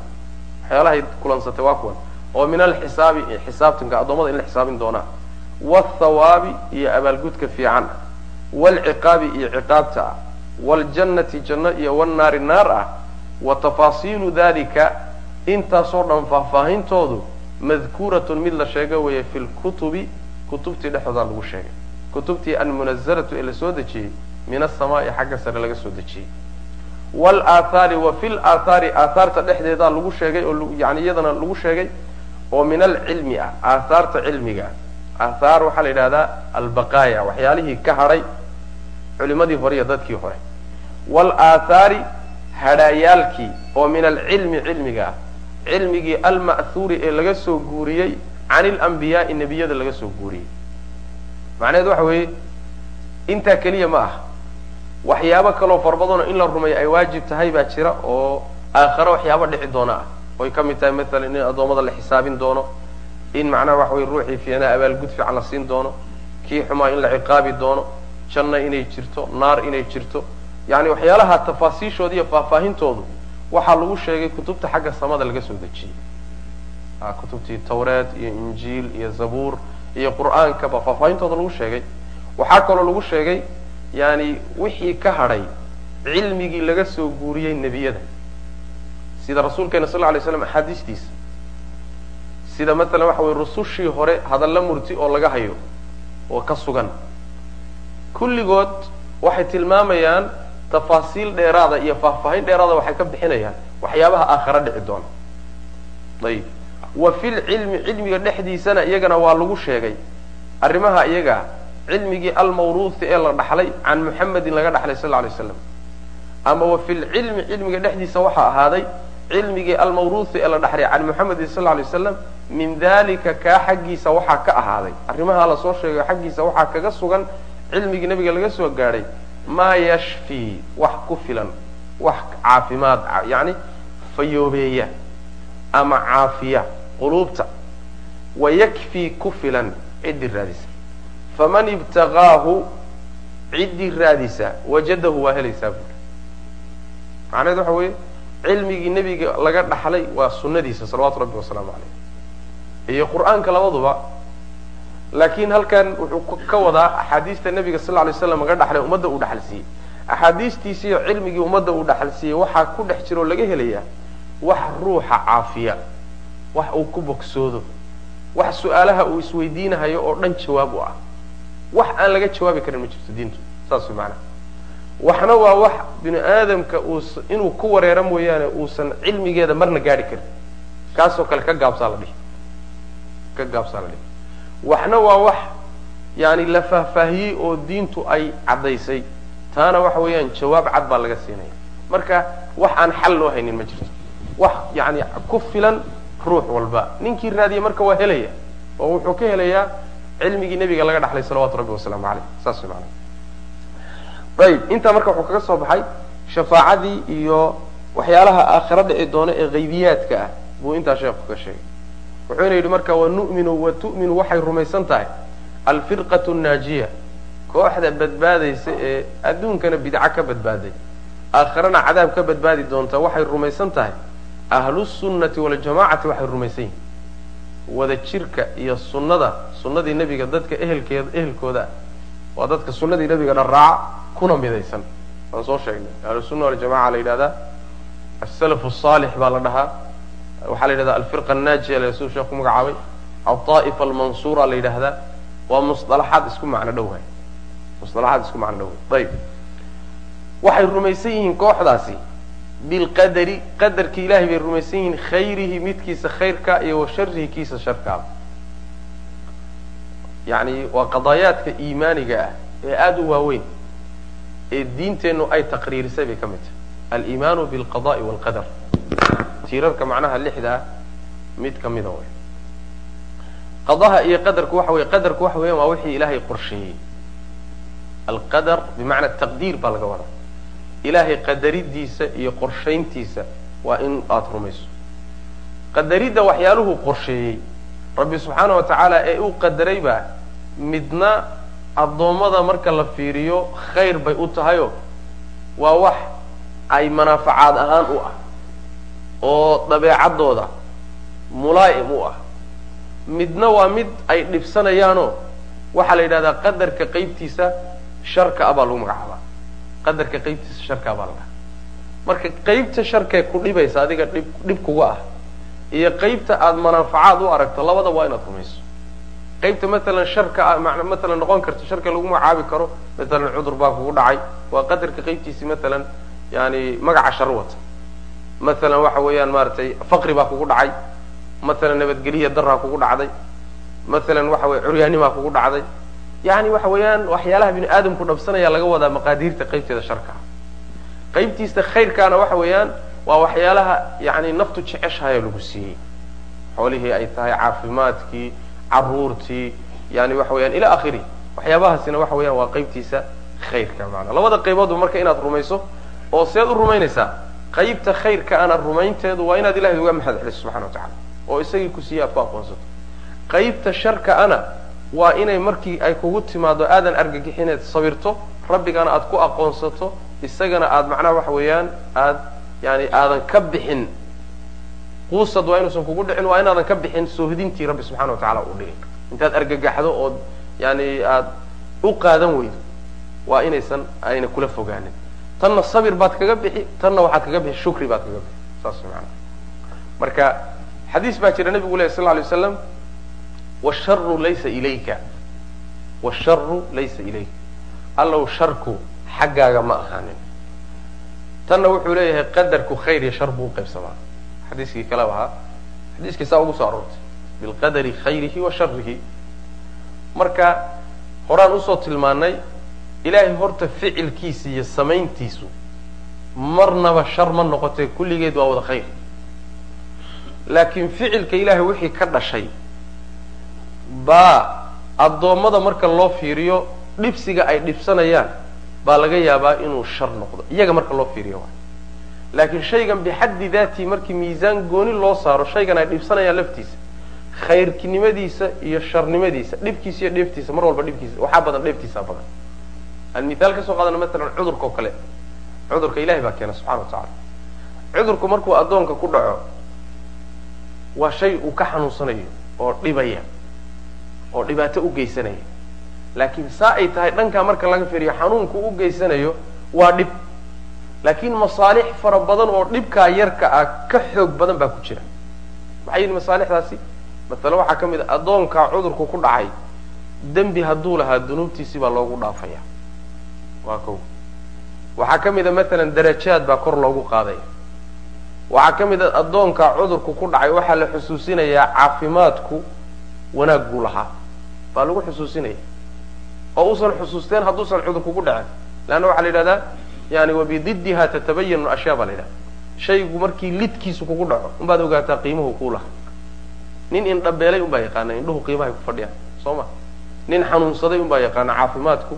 Waxyaalahay kulansatay waa kuwan. Oo min alxisaabi xisaabtinka addoommada in la xisaabin doonaa. Waalthawaabi iyo abaalgudka fiican. Ah waalciqaabi iyo ciqaabta ah. Waaljannati janno iyo wannaari naar ah. Wa tafaasiilu dalika intaasoo dhan faahfaahintoodu madkuuratun mid la sheega weeye fi lkutubi kutubtii dhexdoodaa lagu sheegay. Kutubtii almunazalatu ee la soo dejiyey min asamaai xagga sare laga soo dejiyey. Walaathaari wa fi laathaari aathaarta dhexdeedaa lagu sheegay oo yani iyadana lagu sheegay oo min alcilmi ah aathaarta cilmiga. Ah waxaa la yidhahdaa albaqaaya waxyaalihii ka hadhay culimadii hore iyo dadkii hore. Walaathaari hadhaayaalkii oo min alcilmi cilmiga ah. Cilmigii alma'huuri ee laga soo guuriyey can ilambiyaai nebiyada laga soo guuriyey. Macnaheed waxa weeye intaa keliya ma ah waxyaabo kaloo farbadano in la rumeeyo ay waajib tahay baa jira oo aakhare waxyaabo dhici doona ah. Oy ka mid tahay maalan in addoommada la xisaabin doono in macnaha waxa weye ruuxii fiicnaa abaalgud fiican la siin doono kii xumaa in la ciqaabi doono janno inay jirto naar inay jirto. Yani waxyaalaha tafaasiishooda iyo faahfaahintoodu waxaa lagu sheegay kutubta xagga samada laga soo dejiyey kutubtii tawreed iyo injiil iyo zabuur iyo qur'aankaba faahfaahintooda lagu sheegay. Waxaa kaloo lagu sheegay yani wixii ka hadhay cilmigii laga soo guuriyey nebiyada. Sida rasuulkeena sal lay slam axaadiistiisa. Sida matalan waxa weye rusushii hore hadalla murti oo laga hayo oo ka sugan. Kulligood waxay tilmaamayaan tafaasiil dheeraada iyo faahfaahin dheeraada waxay ka bixinayaan waxyaabaha aakhare dhici doona. Ayib wa fil cilmi cilmiga dhexdiisana iyagana waa lagu sheegay. Arrimaha iyaga cilmigii almawruuthi ee la dhaxlay can muxamedin laga dhaxlay sal lla lay slam ama wa fil cilmi cilmiga dhexdiisa waxaa ahaaday cilmigii almawruuthi ee la dhaxlay can muxamedin sal lay slam min dalika kaa xaggiisa waxaa ka ahaaday. Arrimaha la soo sheegay xaggiisa waxaa kaga sugan cilmigii nebiga laga soo gaadhay maa yashfii wax ku filan wax caafimaad yani fayoobeeya ama caafiya quluubta wa yakfii ku filan ciddii raadisa. Faman ibtagaahu ciddii raadisa wajadahu waa helaysaa buuri macnaheed waxa weeye cilmigii nebiga laga dhaxlay waa sunnadiisa salawatu rabbi wasalaamu caleyh iyo qur'aanka labaduba laakiin halkan wuxuu ka wadaa axaadiista nebiga sal lla lay slam laga dhaxlay ummadda uu dhaxalsiiyey axaadiistiisiiyo cilmigii ummadda uu dhaxalsiiyey waxaa ku dhex jira oo laga helayaa wax ruuxa caafiya wax uu ku bogsoodo wax su'aalaha uu isweydiinahayo oo dhan jawaab u ah. Wax aan laga jawaabi karin ma jirto diintu saas way maanaa waxna waa wax bini aadamka uus inuu ku wareero mooyaane uusan cilmigeeda marna gaadhi karin. Kaasoo kale ka gaabsaa la dhihi. Ka gaabsaa la dhihi. Waxna waa wax yani la faahfaahiyey oo diintu ay caddaysay. Taana waxa weeyaan jawaab cad baa laga siinaya. Marka wax aan xal loo haynin ma jirto wax yani ku filan ruux walba. Ninkii raadiya marka waa helaya oo wuxuu ka helayaa cilmigii nebiga laga dhaxlay salawatu rabbi wasalaamu caleyh saas maanaa ayib intaa marka wuxuu kaga soo baxay shafaacadii iyo waxyaalaha aakhiro dhici doona ee haybiyaadka ah buu intaa sheekhu ka sheegay wuxuuna yidhi marka wanu'minu wa tu'minu waxay rumaysan tahay. Alfirqatu naajiya kooxda badbaadaysa ee adduunkana bidca ka badbaaday. Aakhirana cadaab ka badbaadi doonta waxay rumaysan tahay ahlusunnati waljamacati waxay rumaysan yihiin wada jirka iyo sunnada sunnadii nebiga dadka ehelkeeda ehelkooda waa dadka sunnadii nebiga dharaaca kuna midaysan. Waan soo sheegnay. Ahlusunna waljamaca la yidhahdaa asalaf asaalix baa la dhahaa. Waxaa la yidhahdaa alfirqa annaajiya la suu sheekh ku magacaabay. Altaa'ifa almansuura la yidhaahdaa. Waa musطalaxaad isku macno dhowhay musطalaxaad isku macno dhowhay ayib. Waxay rumaysan yihiin kooxdaasi bilqadari qadarka ilahay bay rumaysan yihiin khayrihi midkiisa khayrka iyo wa kiisa sharkaaba yacni waa qadaayaadka iimaaniga ah ee aada u waaweyn ee diinteennu ay taqriirisay bay ka mid tahay. Aliimaanu bilqada'i walqadar. Tiirarka macnaha lixda mid ka mida wey qadaha iyo qadarku waxa weye qadarku waxa weyan waa wixii ilaahay qorsheeyey. Alqadar bimacna taqdiir baa laga wadaa ilaahay qadaridiisa iyo qorshayntiisa waa in aada rumayso. Qadaridda waxyaaluhu qorsheeyey. Rabbi subxaana wa tacaala ee uu qadaray baa midna addoommada marka la fiiriyo khayr bay u tahayo waa wax ay manaafacaad ahaan u ah oo dabeecaddooda mulaa'im u ah. Midna waa mid ay dhibsanayaanoo waxaa la yidhahdaa qadarka qaybtiisa sharka a baa lagu magacaabaa qadarka qaybtiisa sharka a baa la dhahaa. Marka qaybta sharkee ku dhibaysa adiga dhib dhib kuga ah iyo qaybta aada manaafacaad u aragto labada waa inaad rumayso. Qaybta matalan sharka matalan noqon karta sharka lagu magacaabi karo matalan cudur baa kugu dhacay. Waa qadarka qaybtiisi matalan yani magaca shar wata matalan waxa weeyaan maaragtay faqri baa kugu dhacay. Matalan nabadgeliya daraa kugu dhacday. Matalan waxa weye curyaanimaa kugu dhacday yani waxa weeyaan waxyaalaha bini aadamku dhabsanaya laga wadaa maqaadiirta qaybteeda sharkaa qaybtiisa khayrkaana waxa weeyaan waa waxyaalaha yani naftu jeceshahayo lagu siiyey. Xoolihii ay tahay caafimaadkii caruurtii yani waxa weyaan ila akhiri waxyaabahaasina waxa weeyaan waa qaybtiisa khayrka maanaa labada qayboodba marka inaad rumayso oo seed u rumaynaysaa qaybta khayrka ana rumaynteedu waa inaad ilahay uga mahad celiso subxana wa tacala oo isagii ku siiye aad ku aqoonsato. Qaybta sharka ana waa inay markii ay kugu timaado aadan argagixineed sabirto rabbigana aad ku aqoonsato isagana aad macnaha waxa weeyaan aad yani aadan ka bixin. Quusad waa inuusan kugu dhicin waa inaadan ka bixin soohdintii rabbi subxana wa tacala u dhigin intaad argagaxdo ood yani aad u qaadan weydo waa inaysan ayna kula fogaanin. Tanna sabir baad kaga bixi tanna waxaad kaga bixi shukri baad kaga bixi. Saas maana marka xadiis baa jira nabigu leh sal lay waslam washaru laysa ilayka washaru laysa ilayka allow sharku xaggaaga ma ahaanin tanna wuxuu leeyahay qadarku khayr iyo shar buu uqaybsamaa xadiiskii kaleba ahaa xadiiskii saa ugu soo aroortay bilqadari khayrihi wa sharihi marka horaan u soo tilmaanay ilaahay horta ficilkiisa iyo samayntiisu marnaba shar ma noqotee kulligeed waa wada khayr laakiin ficilka ilaahay wixii ka dhashay baa addoommada marka loo fiiriyo dhibsiga ay dhibsanayaan baa laga yaabaa inuu shar noqdo. Iyaga marka loo fiiriyo waay laakiin shaygan bixaddi daatii markii miisaan gooni loo saaro shaygan ay dhibsanayaan laftiisa khayrkinimadiisa iyo sharnimadiisa dhibkiisa iyo dheeftiisa mar walba dhibkiisa waxaa badan dheeftiisaa badan. Aan mithaal ka soo qaadana matalan cudurka oo kale. Cudurka ilahay baa keena subxana wa tacala cudurku markuu addoonka ku dhaco waa shay uu ka xanuunsanayo oo dhibaya oo dhibaato u geysanaya laakiin saa ay tahay dhankaa marka laga fiiriyo xanuunku u geysanayo waa dhib. Laakiin masaalix fara badan oo dhibkaa yarka ah ka xoog badan baa ku jira. Maxay yihiin masaalixdaasi? Matale waxaa ka mid a addoonkaa cudurku ku dhacay dembi hadduu lahaa dunuubtiisii baa loogu dhaafaya. Waa kow. Waxaa ka mid a matalan darajaad baa kor loogu qaadaya. Waxaa ka mid a addoonkaa cudurku ku dhacay waxaa la xusuusinayaa caafimaadku wanaag buu lahaa baa lagu xusuusinaya oo uusan xusuusteen hadduusan cudurku ku dhacin. Leanna waxaa la yidhahdaa yani wabididdiha tatabayanu ashyaa baa la yidhahda shaygu markii lidkiisu kugu dhaco unbaad ogaataa qiimuhu kuu laha nin indhabeelay unbaa yaqaana indhuhu qiimahay ku fadhiyaan soo ma? Nin xanuunsaday unbaa yaqaana caafimaadku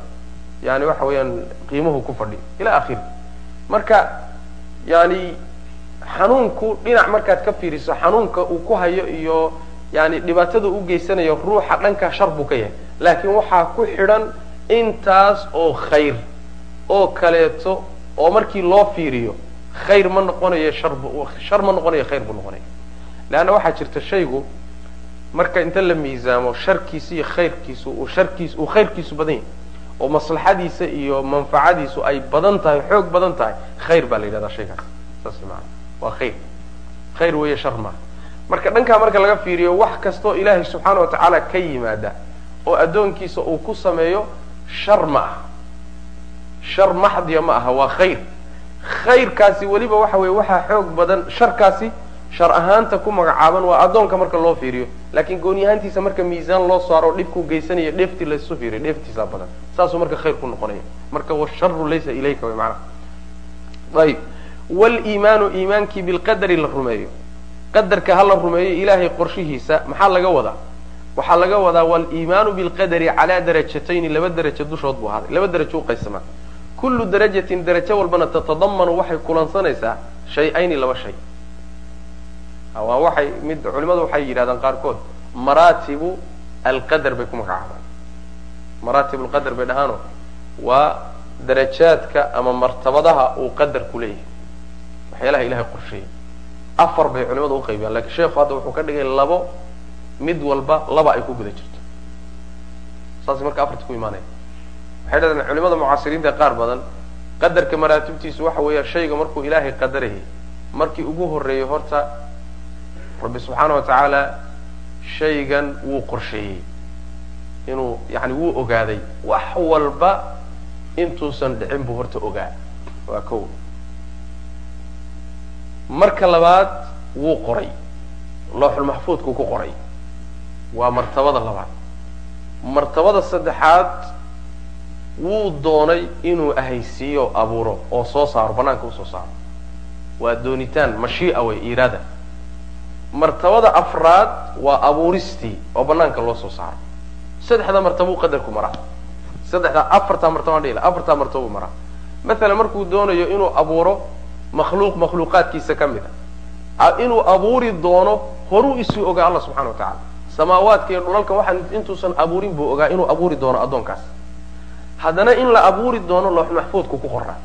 yani waxa weeyaan qiimuhu ku fadhiyo ila akhiri marka yani xanuunku dhinac markaad ka fiiriso xanuunka uu ku hayo iyo yani dhibaatada u geysanayo ruuxa dhankaa shar buu ka yahay. Laakiin waxaa ku xidhan intaas oo khayr oo kaleeto oo markii loo fiiriyo khayr ma noqonayo shar ma noqonayo khayr buu noqonaya leanna waxaa jirta shaygu marka inta la miisaamo sharkiisa iyo khayrkiisu uu sharkiis uu khayrkiisu badan yahay oo maslaxadiisa iyo manfacadiisu ay badan tahay xoog badan tahay khayr baa la yidhahdaa shaygaas. Saas maana waa khayr. Khayr weeye shar maaha marka dhankaa marka laga fiiriyo wax kastoo ilaahay subxaana wa tacaala ka yimaada oo addoonkiisa uu ku sameeyo shar ma aha. Shar maxdiya ma aha waa khayr. Khayrkaasi weliba waxa weye waxaa xoog badan sharkaasi shar ahaanta ku magacaaban waa addoonka marka loo fiiriyo. Laakiin gooni ahaantiisa marka miisaan loo saaro dhibkuu geysanayo dheeftii laysu fiiriyo dheeftiisaa badan. Saasuu marka khayr ku noqonaya. Marka washaru laysa ilayka wy maanaha ayib. Waliimaanu iimaankii bilqadari la rumeeyo qadarka ha la rumeeyo ilaahay qorshihiisa maxaa laga wadaa? Waxaa laga wadaa waliimaanu bilqadari calaa darajatayni laba darajo dushood buu ahaaday laba darajo uqaybsamaa kullu darajatin darajo walbana tatadamanu waxay kulansanaysaa shay-ayni laba shay. Waa waxay mid culimadu waxay yidhahdaan qaarkood maraatibu alqadar bay ku magacaabaan. Maraatib alqadar bay dhahaano waa darajaadka ama martabadaha uu qadarku leeyahay. Waxyaalaha ilahay qorsheeyay afar bay culimadu uqaybiyaan lakiin sheekhu hadda wuxuu ka dhigay labo mid walba laba ay ku guda jirto. Saasay marka afarta ku imaanaya. Waxay dhahdeen culimada mucaasiriinta qaar badan qadarka maraatibtiisu waxa weeya shayga markuu ilaahay qadarayay markii ugu horreeyey horta rabbi subxaana wa tacaala shaygan wuu qorsheeyey inuu yani wuu ogaaday wax walba intuusan dhicin buu horta ogaa waa kow marka labaad wuu qoray. Looxulmaxfuudkuu ku qoray. Waa martabada labaad. Martabada saddexaad wuu doonay inuu ahaysiiyo abuuro oo soo saaro banaanka u soo saaro. Waa doonitaan mashii'a wey iraada. Martabada afraad waa abuuristii oo banaanka loo soo saaro. Saddexda martabuu qadarku maraa. Saddexda afartaa martaba dhila afartaa martabuu maraa. Masalan markuu doonayo inuu abuuro makhluuq makhluuqaadkiisa ka mid a inuu abuuri doono horuu isuu ogaa allah subxana wa tacala samaawaadka iyo dhulalka waxaan intuusan abuurin buu ogaa inuu abuuri doono addoonkaas. Haddana in la abuuri doono loox maxfuudku ku qoraa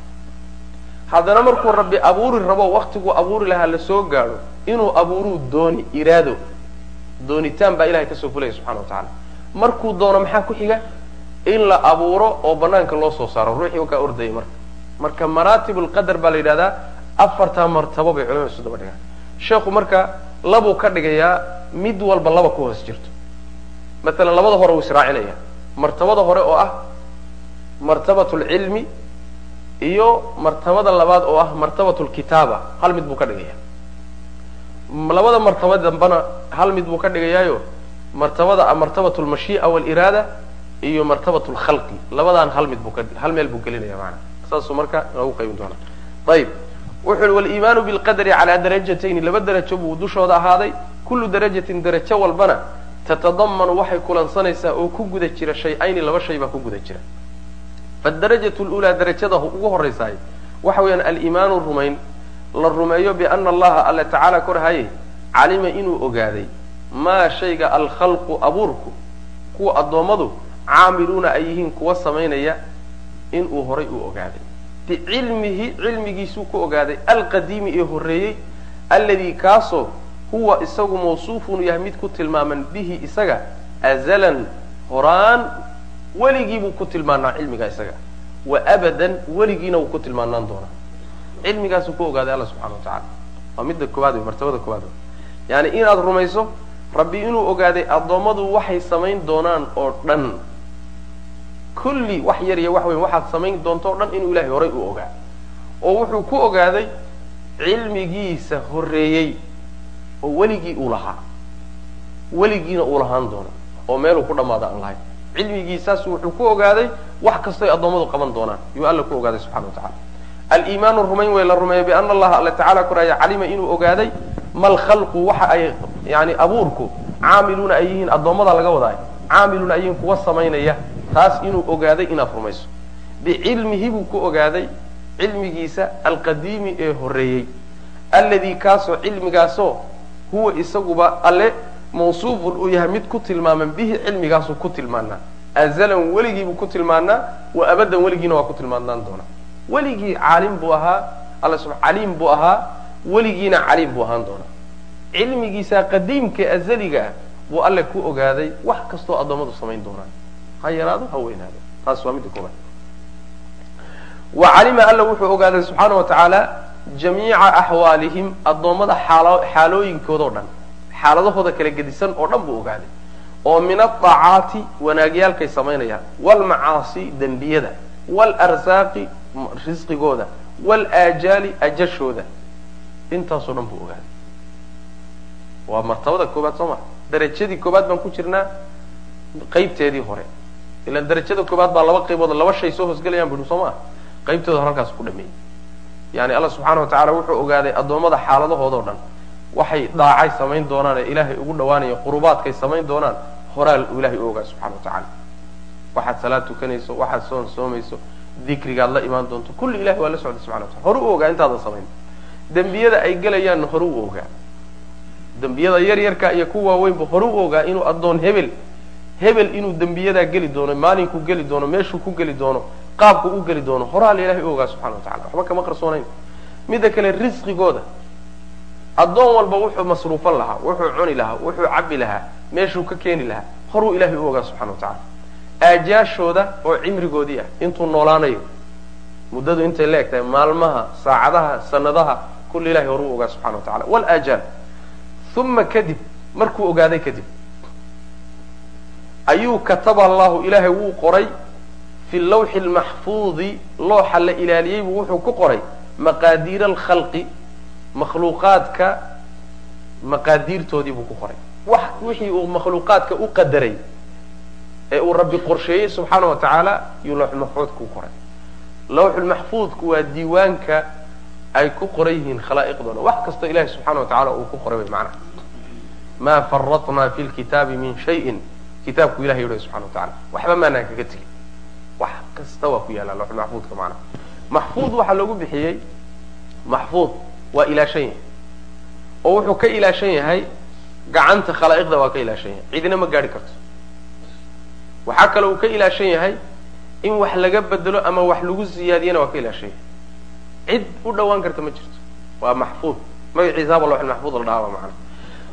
haddana markuu rabbi abuuri rabo waktiguu abuuri lahaa la soo gaadho inuu abuuruu dooni iraado. Doonitaan baa ilahay ka soo fulaya subxana wa tacaala. Markuu doono maxaa ku xiga? In la abuuro oo banaanka loo soo saaro ruuxii kaa ordayay marka. Marka maraatib lqadar baa la yidhahdaa afartaa martabo bay culimada isu daba dhigaan sheekhu marka labuu ka dhigayaa mid walba laba ku hoos jirto. Maalan labada hore uu israacinaya martabada hore oo ah martabat lcilmi iyo martabada labaad oo ah martabat lkitaaba hal mid buu ka dhigaya labada martaba dambana hal mid buu ka dhigayaayo martabada martabat lmashii'a waliraada iyo martabat lkhalqi labadaan hal mid buu hal meel buu gelinaya maanaa saasuu marka noogu qaybin doonaa ayib wuxu ui waliimaanu bilqadari calaa darajatayni. Laba darajo buu dushooda ahaaday. Kullu darajatin darajo walbana tatadamanu waxay kulansanaysaa oo ku guda jira shay-ayni laba shay baa ku guda jira. Fadarajatu lulaa darajada ugu horaysaay waxa weeyaan aliimaanu rumayn. La rumeeyo biana allaha alla tacaala korhaye calima inuu ogaaday maa shayga alkhalqu abuurku kuwa addoommadu caamiluuna ay yihiin kuwa samaynaya inuu horay u ogaaday bicilmihi cilmigiisuu ku ogaaday alqadiimi ee horreeyey alladii kaasoo huwa isagu mawsuufun yahay mid ku tilmaaman bihi isaga azalan horaan weligiibuu ku tilmaanaa cilmigaa isaga wa abadan weligiina wuu ku tilmaanaan doonaa cilmigaasuu ku ogaaday alla subxana wa tacala waa midda koowaad wey martabada koowaad wey yani inaad rumayso rabbi inuu ogaaday addoommadu waxay samayn doonaan oo dhan kulli wax yar iyo wax weyn waxaad samayn doonto o dhan inuu ilahay horay u ogaa. Oo wuxuu ku ogaaday cilmigiisa horreeyey oo weligii uu lahaa. Weligiina uu lahaan doono oo meeluu ku dhammaada aan lahayn. Cilmigiisaasu wuxuu ku ogaaday wax kastoy addoommadu qaban doonaan. Yuu alla ku ogaaday subxana wa tacala aliimaanu rumayn wey la rumeeyo biana allaha alla tacala koraya calima inuu ogaaday mal khalqu waxa ay yani abuurku caamiluuna ay yihiin addoommada laga wadaay. Caamiluuna ay yihiin kuwa samaynaya taas inuu ogaaday inaad rumayso. Bicilmihi buu ku ogaaday cilmigiisa alqadiimi ee horreeyey. Alladii kaasoo cilmigaasoo huwa isaguba alle mawsuufun uu yahay mid ku tilmaaman bihi cilmigaasuu ku tilmaanaa azalan weligiibuu ku tilmaanaa wa abadan weligiina waa ku tilmaanaan doonaa. Weligii caalim buu ahaa alla sub caliim buu ahaa weligiina caliim buu ahaan doonaa. Cilmigiisa qadiimka azaliga ah buu alle ku ogaaday wax kastoo addoommadu samayn doonaan ha yaraado ha weynaado. Taas waa midda koobaad wa calima alla wuxuu ogaaday subxaana wa tacaala jamiica axwaalihim addoommada xaalo xaalooyinkoodao dhan xaaladahooda kala gedisan oo dhan buu ogaaday oo min aacaati wanaagyaalkay samaynayaan. Waalmacaasi dembiyada waalarsaaqi risqigooda waalaajaali ajashooda. Intaasoo dhan buu ogaaday. Waa martabada koobaad soo maa darajadii koobaad baan ku jirnaa qaybteedii hore ilaan darajada koobaad baa laba qaybood laba shay soo hoosgelayaan buhi soo maa qaybtooda halkaas ku dhameeyey yani alla subxaana wa tacala wuxuu ogaaday addoommada xaaladahoodo dhan waxay dhaacay samayn doonaan ee ilaahay ugu dhawaanaya qurubaadkay samayn doonaan horaa ilahay u ogaa subxana wa tacaala waxaad salaad tukanayso waxaad soon soomayso dikrigaad la imaan doonto kulli ilahay waa la socday subxana wa tacala hore u ogaa intaadan samayn. Dembiyada ay gelayaanna hore u ogaa. Dembiyada yar yarka iyo ku waaweynba hore u ogaa inuu addoon hebel hebel inuu dembiyadaa geli doono maalinkuu geli doono meeshuu ku geli doono qaabku u geli doono horaa la ilahay u ogaa subxana wa tacala waxba kama qarsoonayn. Midda kale risqigooda. Addoon walba wuxuu masruufan lahaa wuxuu cuni lahaa wuxuu cabbi lahaa meeshuu ka keeni lahaa. Horuu ilahay u ogaa subxana wa tacala aajaashooda oo cimrigoodii ah intuu noolaanayo muddadu intay la eg tahay maalmaha saacadaha sanadaha kulli ilahay horuu ogaa subxana wa tacala walaajaal uma kadib markuu ogaaday kadib ayuu kataba allahu ilaahay wuu qoray. Fi lawxi lmaxfuudi looxa la ilaaliyey buu wuxuu ku qoray. Maqaadiira alkhalqi makhluuqaadka maqaadiirtoodii buu ku qoray. Wax wixii uu makhluuqaadka u qadaray ee uu rabbi qorsheeyey subxaana wa tacaala yuu lawxulmaxfuudka u qoray. Lawxulmaxfuudku waa diiwaanka ay ku qoran yihiin khalaa'iqdooda. Wax kastoo ilahi subxana wa tacala uu ku qoray way macnaha. Maa faratnaa fi lkitaabi min shayin kitaabku ilahay yidhi subxana wa tacala waxba maanaan kaga tegin wax kasta waa ku yaalla lawxulmaxfuudka macnaha. Maxfuud waxaa loogu bixiyey maxfuud waa ilaashan yahay. Oo wuxuu ka ilaashan yahay gacanta khalaa'iqda waa ka ilaashan yahay. Cidina ma gaadhi karto. Waxaa kale uu ka ilaashan yahay in wax laga bedelo ama wax lagu ziyaadiyana waa ka ilaashan yahay. Cid u dhawaan karta ma jirto. Waa maxfuud. Magaciisaaba lawxulmaxfuud la dhahaaba macana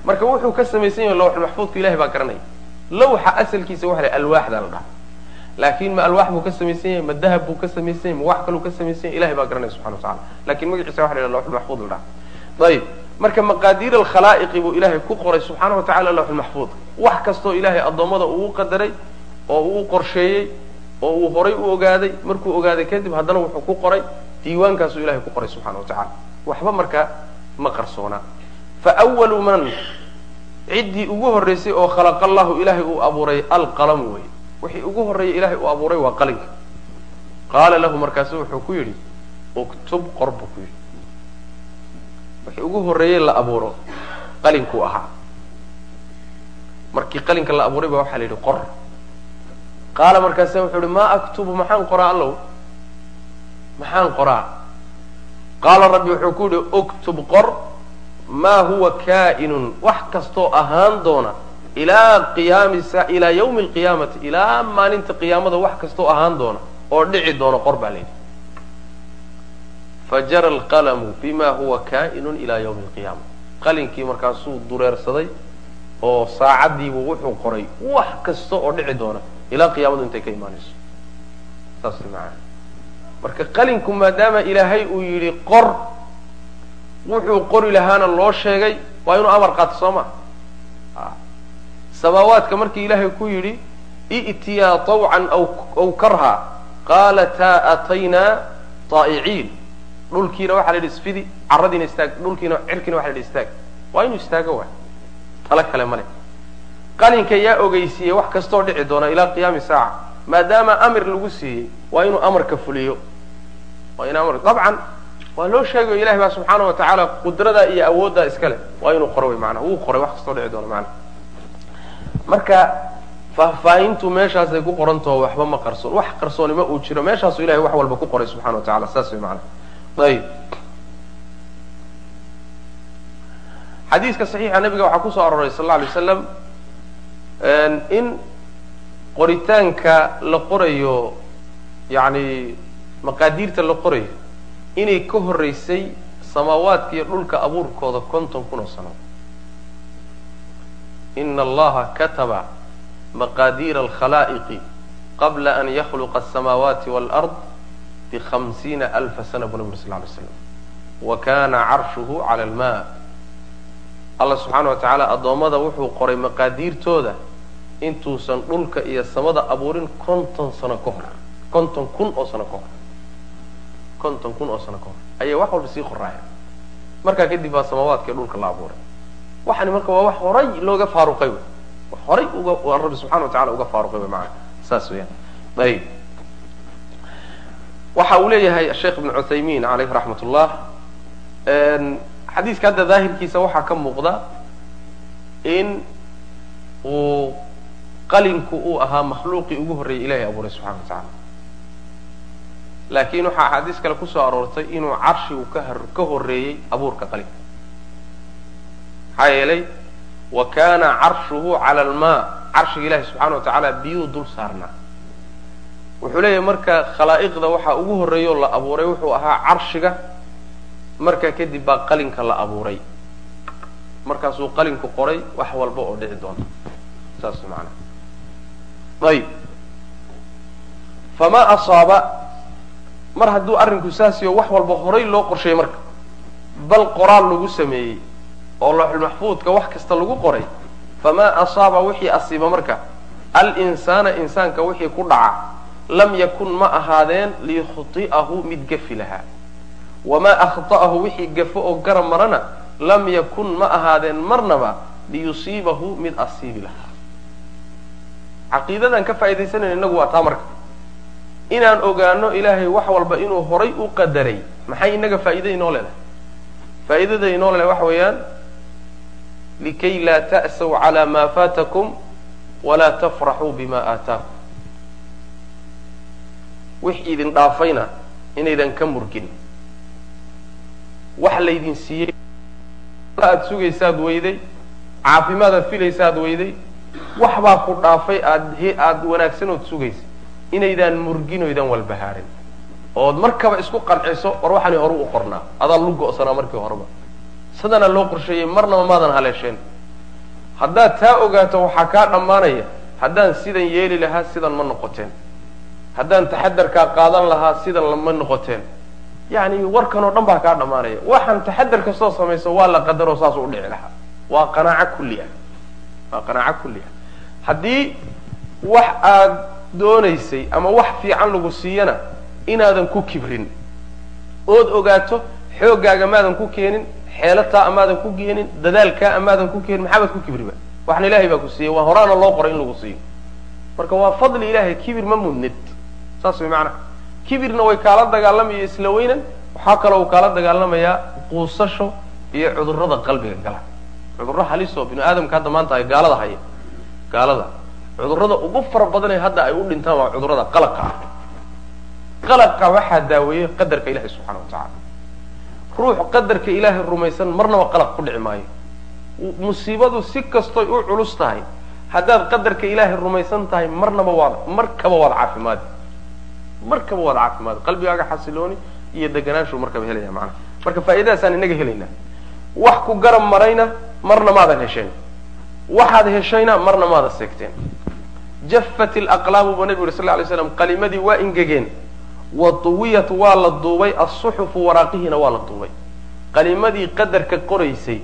marka wuxuu ka samaysan yahay lawxulmaxfuudka ilahay baa garanaya lawxa asalkiisa waxa la alwaaxda la dhaha laakin ma alwaax buu ka samaysan yahay ma dahab buu ka samaysan yahay ma wax kaluu ka samaysan yahay ilahay baa garanaya subxana wa tacala laakiin magaciisa waxa la lawxulmaxfuud la dhaha ayib marka maqaadiir alkhalaa'iqi buu ilaahay ku qoray subxaana wa tacala lawxulmaxfuud wax kastoo ilaahay addoommada uu qadaray oo uu qorsheeyey oo uu horay u ogaaday. Markuu ogaaday kadib haddana wuxuu ku qoray diiwaankaasuu ilahay ku qoray subxana wa tacala waxba markaa ma qarsoonaa fa walu man ciddii ugu horraysay oo khalaqa allahu ilaahay uu abuuray alqalamu wey wixii ugu horreeyay ilahay uu abuuray waa qalinka. Qaala lahu markaasu wuxuu ku yidhi uktub qor buu ku yidhi. Wixii ugu horreeyey la abuuro qalinkuu ahaa. Markii qalinka la abuuray ba waxaa la yidhi qor. Qaala markaasa wuxuu yihi maa aktubu maxaan qoraa allow? Maxaan qoraa? Qaala rabbi wuxuu ku yihi uktub qor maa huwa kaa'inun wax kastoo ahaan doona ilaa qiyaami sa ilaa yawmi alqiyaamati ilaa maalinta qiyaamada wax kastoo ahaan doona oo dhici doona qor baa layidhi fajara alqalamu bima huwa kaa'inun ilaa yawmi alqiyaama qalinkii markaasuu dureersaday oo saacaddiibuu wuxuu qoray wax kasta oo dhici doona ilaa qiyaamadu intay ka imaanayso. Saas maana marka qalinku maadaama ilaahay uu yidhi qor wuxuu qori lahaana loo sheegay? Waa inuu amar qaato soo ma? Samaawaadka markii ilaahay ku yidhi i'tiyaa tawcan aw karha qaalataa ataynaa taa'iciin. Dhulkiina waxaa la yidhi isfidi caradiina istaag. Dhulkiina cirkiina waxa la yidhi istaag. Waa inuu istaago waay. Talo kale male qalinka yaa ogeysiiyey wax kastoo dhici doona ilaa qiyaami saaca maadaama amir lagu siiyey waa inuu amarka fuliyo. Waa in amar dabcan waa loo sheegayo ilahi baa subxaana wa tacaala qudradaa iyo awooddaa iska leh. Waa inuu qoro wy maanaa wuu qoray wax kastoo dhici doona maanaa marka faahfaahintu meeshaasay ku qorantaho waxba ma qarsoon. Wax qarsoonima uu jiro. Meeshaasuu ilahay wax walba ku qoray subxana wa tacala saas way maanaa ayib. Xadiiska saxiixa nabiga waxaa ku soo aroray sal alla alay waslam in qoritaanka la qorayo yani maqaadiirta la qorayo inay ka horreysay samaawaadka dhulka abuurkooda konton kun oo sano. Ina allaha kataba maqaadiira alkhalaa'iqi qabla an yakhluqa asamaawaati waalard bihamsiina alfa sana buu nabi uri sal lay slam wa kana carshuhu cala alma allah subxaana wa tacaala addoommada wuxuu qoray maqaadiirtooda intuusan dhulka iyo samada abuurin konton sano ka hor konton kun oo sano ka hor konton kun oo sano ka hor. Ayay wax walba sii qoraaya markaa kadib baa samaawaadka iyo dhulka la abuuray. Waxani marka waa wax horay looga faaruqay wey. Wax horay uga rabbi subxana wa tacala uga faaruqay wey maana saas weyaan ayib. Waxa uu leeyahay sheekh ibn cuthaymin caleyh raxmat ullah xadiiska hadda daahirkiisa waxaa ka muuqda in uu qalinku uu ahaa makhluuqii ugu horreeyay ilahay abuuray subxana wa tacaala laakiin waxaa axaadiis kale ku soo aroortay inuu carshigu ka horreeyey abuurka qalinka maxaa yeelay wa kana carshuhu cala almaa carshiga ilahi subxana wa tacaala biyuu dul saarnaa. Wuxuu leeyahay marka khalaa'iqda waxaa ugu horreeya la abuuray wuxuu ahaa carshiga markaa kadib baa qalinka la abuuray. Markaasuu qalinku qoray wax walba oo dhici doona. Saas maanaa ayib. Famaa asaaba mar hadduu arrinku saasiyo wax walba horay loo qorsheeyey marka bal qoraal lagu sameeyey oo looxulmaxfuudka wax kasta lagu qoray famaa asaaba wixii asiiba marka al-insaana insaanka wixii ku dhaca lam yakun ma ahaadeen liyukhti'ahu mid gafi lahaa. Wamaa akhta'ahu wixii gafo oo garab marana lam yakun ma ahaadeen marnaba liyusiibahu mid asiibi lahaa. Caqiidadan ka faa'iidaysanayna innagu waa taa marka inaan ogaano ilaahay wax walba inuu horay u qadaray maxay inaga faa'iida inoo leedahay? Faa'iidada inoo leedahay waxa weeyaan likay laa ta'saw calaa maa faatakum walaa tafraxuu bima aataakum. Wix idin dhaafayna inaydan ka murgin. Wax laydin siiyey aad sugaysaad weyday caafimaadaad filaysaad weyday wax baa ku dhaafay aad aada wanaagsanood sugaysa inaydaan murgin o ydan walbahaarin. Ood markaba isku qanciso war waxani horu u qornaa. Adaa lu go'sanaa markii horeba. Sidanaa loo qorsheeyey marnaba maadan haleesheen haddaad taa ogaato waxaa kaa dhammaanaya haddaan sidan yeeli lahaa sidan ma noqoteen. Haddaan taxadarkaa qaadan lahaa sidan ma noqoteen. Yani warkan oo dhan baa kaa dhammaanaya. Waxaan taxadar kastoo samayso waa la qadaroo saas u dhici lahaa. Waa qanaaco kulli ah. Waa qanaaco kulli ah. Haddii wax aad doonaysay ama wax fiican lagu siiyana inaadan ku kibrin. Ood ogaato xooggaaga maadan ku keenin xeelataa amaadan ku keenin dadaalkaa amaadan ku keenin maxaabaad ku kibriba waxna ilaahay baa ku siiyey waa horaana loo qoray in lagu siiyo. Marka waa fadli ilaahay kibir ma mudnid. Saas way macnaha. Kibirna way kaala dagaalamaya isla weynan waxaa kaloo uu kaala dagaalamayaa quusasho iyo cudurrada qalbiga gala. Cudurro halisoo binu aadamka hadda maanta ay gaalada haya gaalada cudurrada ugu fara badanee hadda ay u dhintaan waa cudurrada qalabka ah. Qalabka waxaa daaweeyey qadarka ilahi subxana wa tacaala. Ruux qadarka ilaahay rumaysan marnaba qalab ku dhici maayo. Musiibadu si kastoy u culus tahay haddaad qadarka ilaahay rumaysan tahay marnaba waad markaba waad caafimaadi markaba waad caafimaadi qalbigaaga xasilooni iyo deganaanshu markaba helaya macnaha marka faa'iidadaasaan inaga helaynaa wax ku garab marayna marna maadan hesheen waxaad heshayna marna maada seegteen jaffat ilaqlaamu buu nabi yuri sal ly slam qalimadii waa ingegeen wa tuwiyat waa la duubay asuxufu waraaqihiina waa la duubay. Qalimadii qadarka qoraysay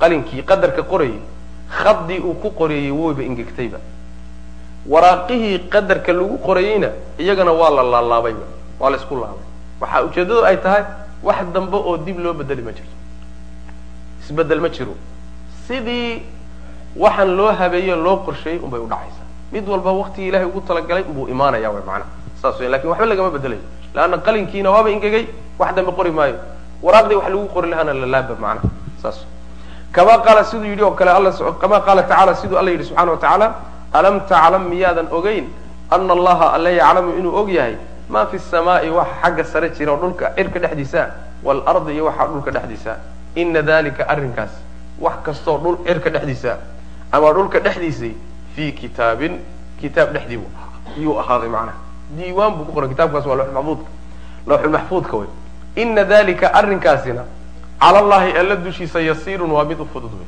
qalinkii qadarka qorayay khadii uu ku qoreeyey woyba ingegtayba waraaqihii qadarka lagu qorayeyna iyagana waa la laalaabayba waa la isku laabay. Waxaa ujeeddadu ay tahay wax dambe oo dib loo bedeli ma jirto. Isbedel ma jiro. Sidii waxaan loo habeeye loo qorsheeyey unbay udhacaysaa mid walba waktigii ilahay ugu talagalay buu imaanaya wy maanaha saas wey laakiin waxba lagama bedelayo. Leanna qalinkiina waaba ingegay wax dambe qori maayo. Waraaqdii wax lagu qori lahaana lalaaba macnaha saas. Kama qaala siduu yidhi oo kale kama qaala tacala siduu alla yidhi subxana wa tacaala alam taclam miyaadan ogeyn ana allaha alla yaclamu inuu og yahay ma fi samaa'i waxa xagga sare jira oo dhulka cirka dhexdiisa waalardi iyo waxa dhulka dhexdiisa. Ina dalika arrinkaas wax kastoo dhul cirka dhexdiisa ama dhulka dhexdiisay fii kitaabin kitaab dhexdii yuu ahaaday macnaha diiwaan buu ku qoray kitabkaas waa looxulmaxfuudka looxulmaxfuudka wey. Ina dalika arrinkaasina cala allahi alla dushiisa yasiirun waa mid u fudud wey.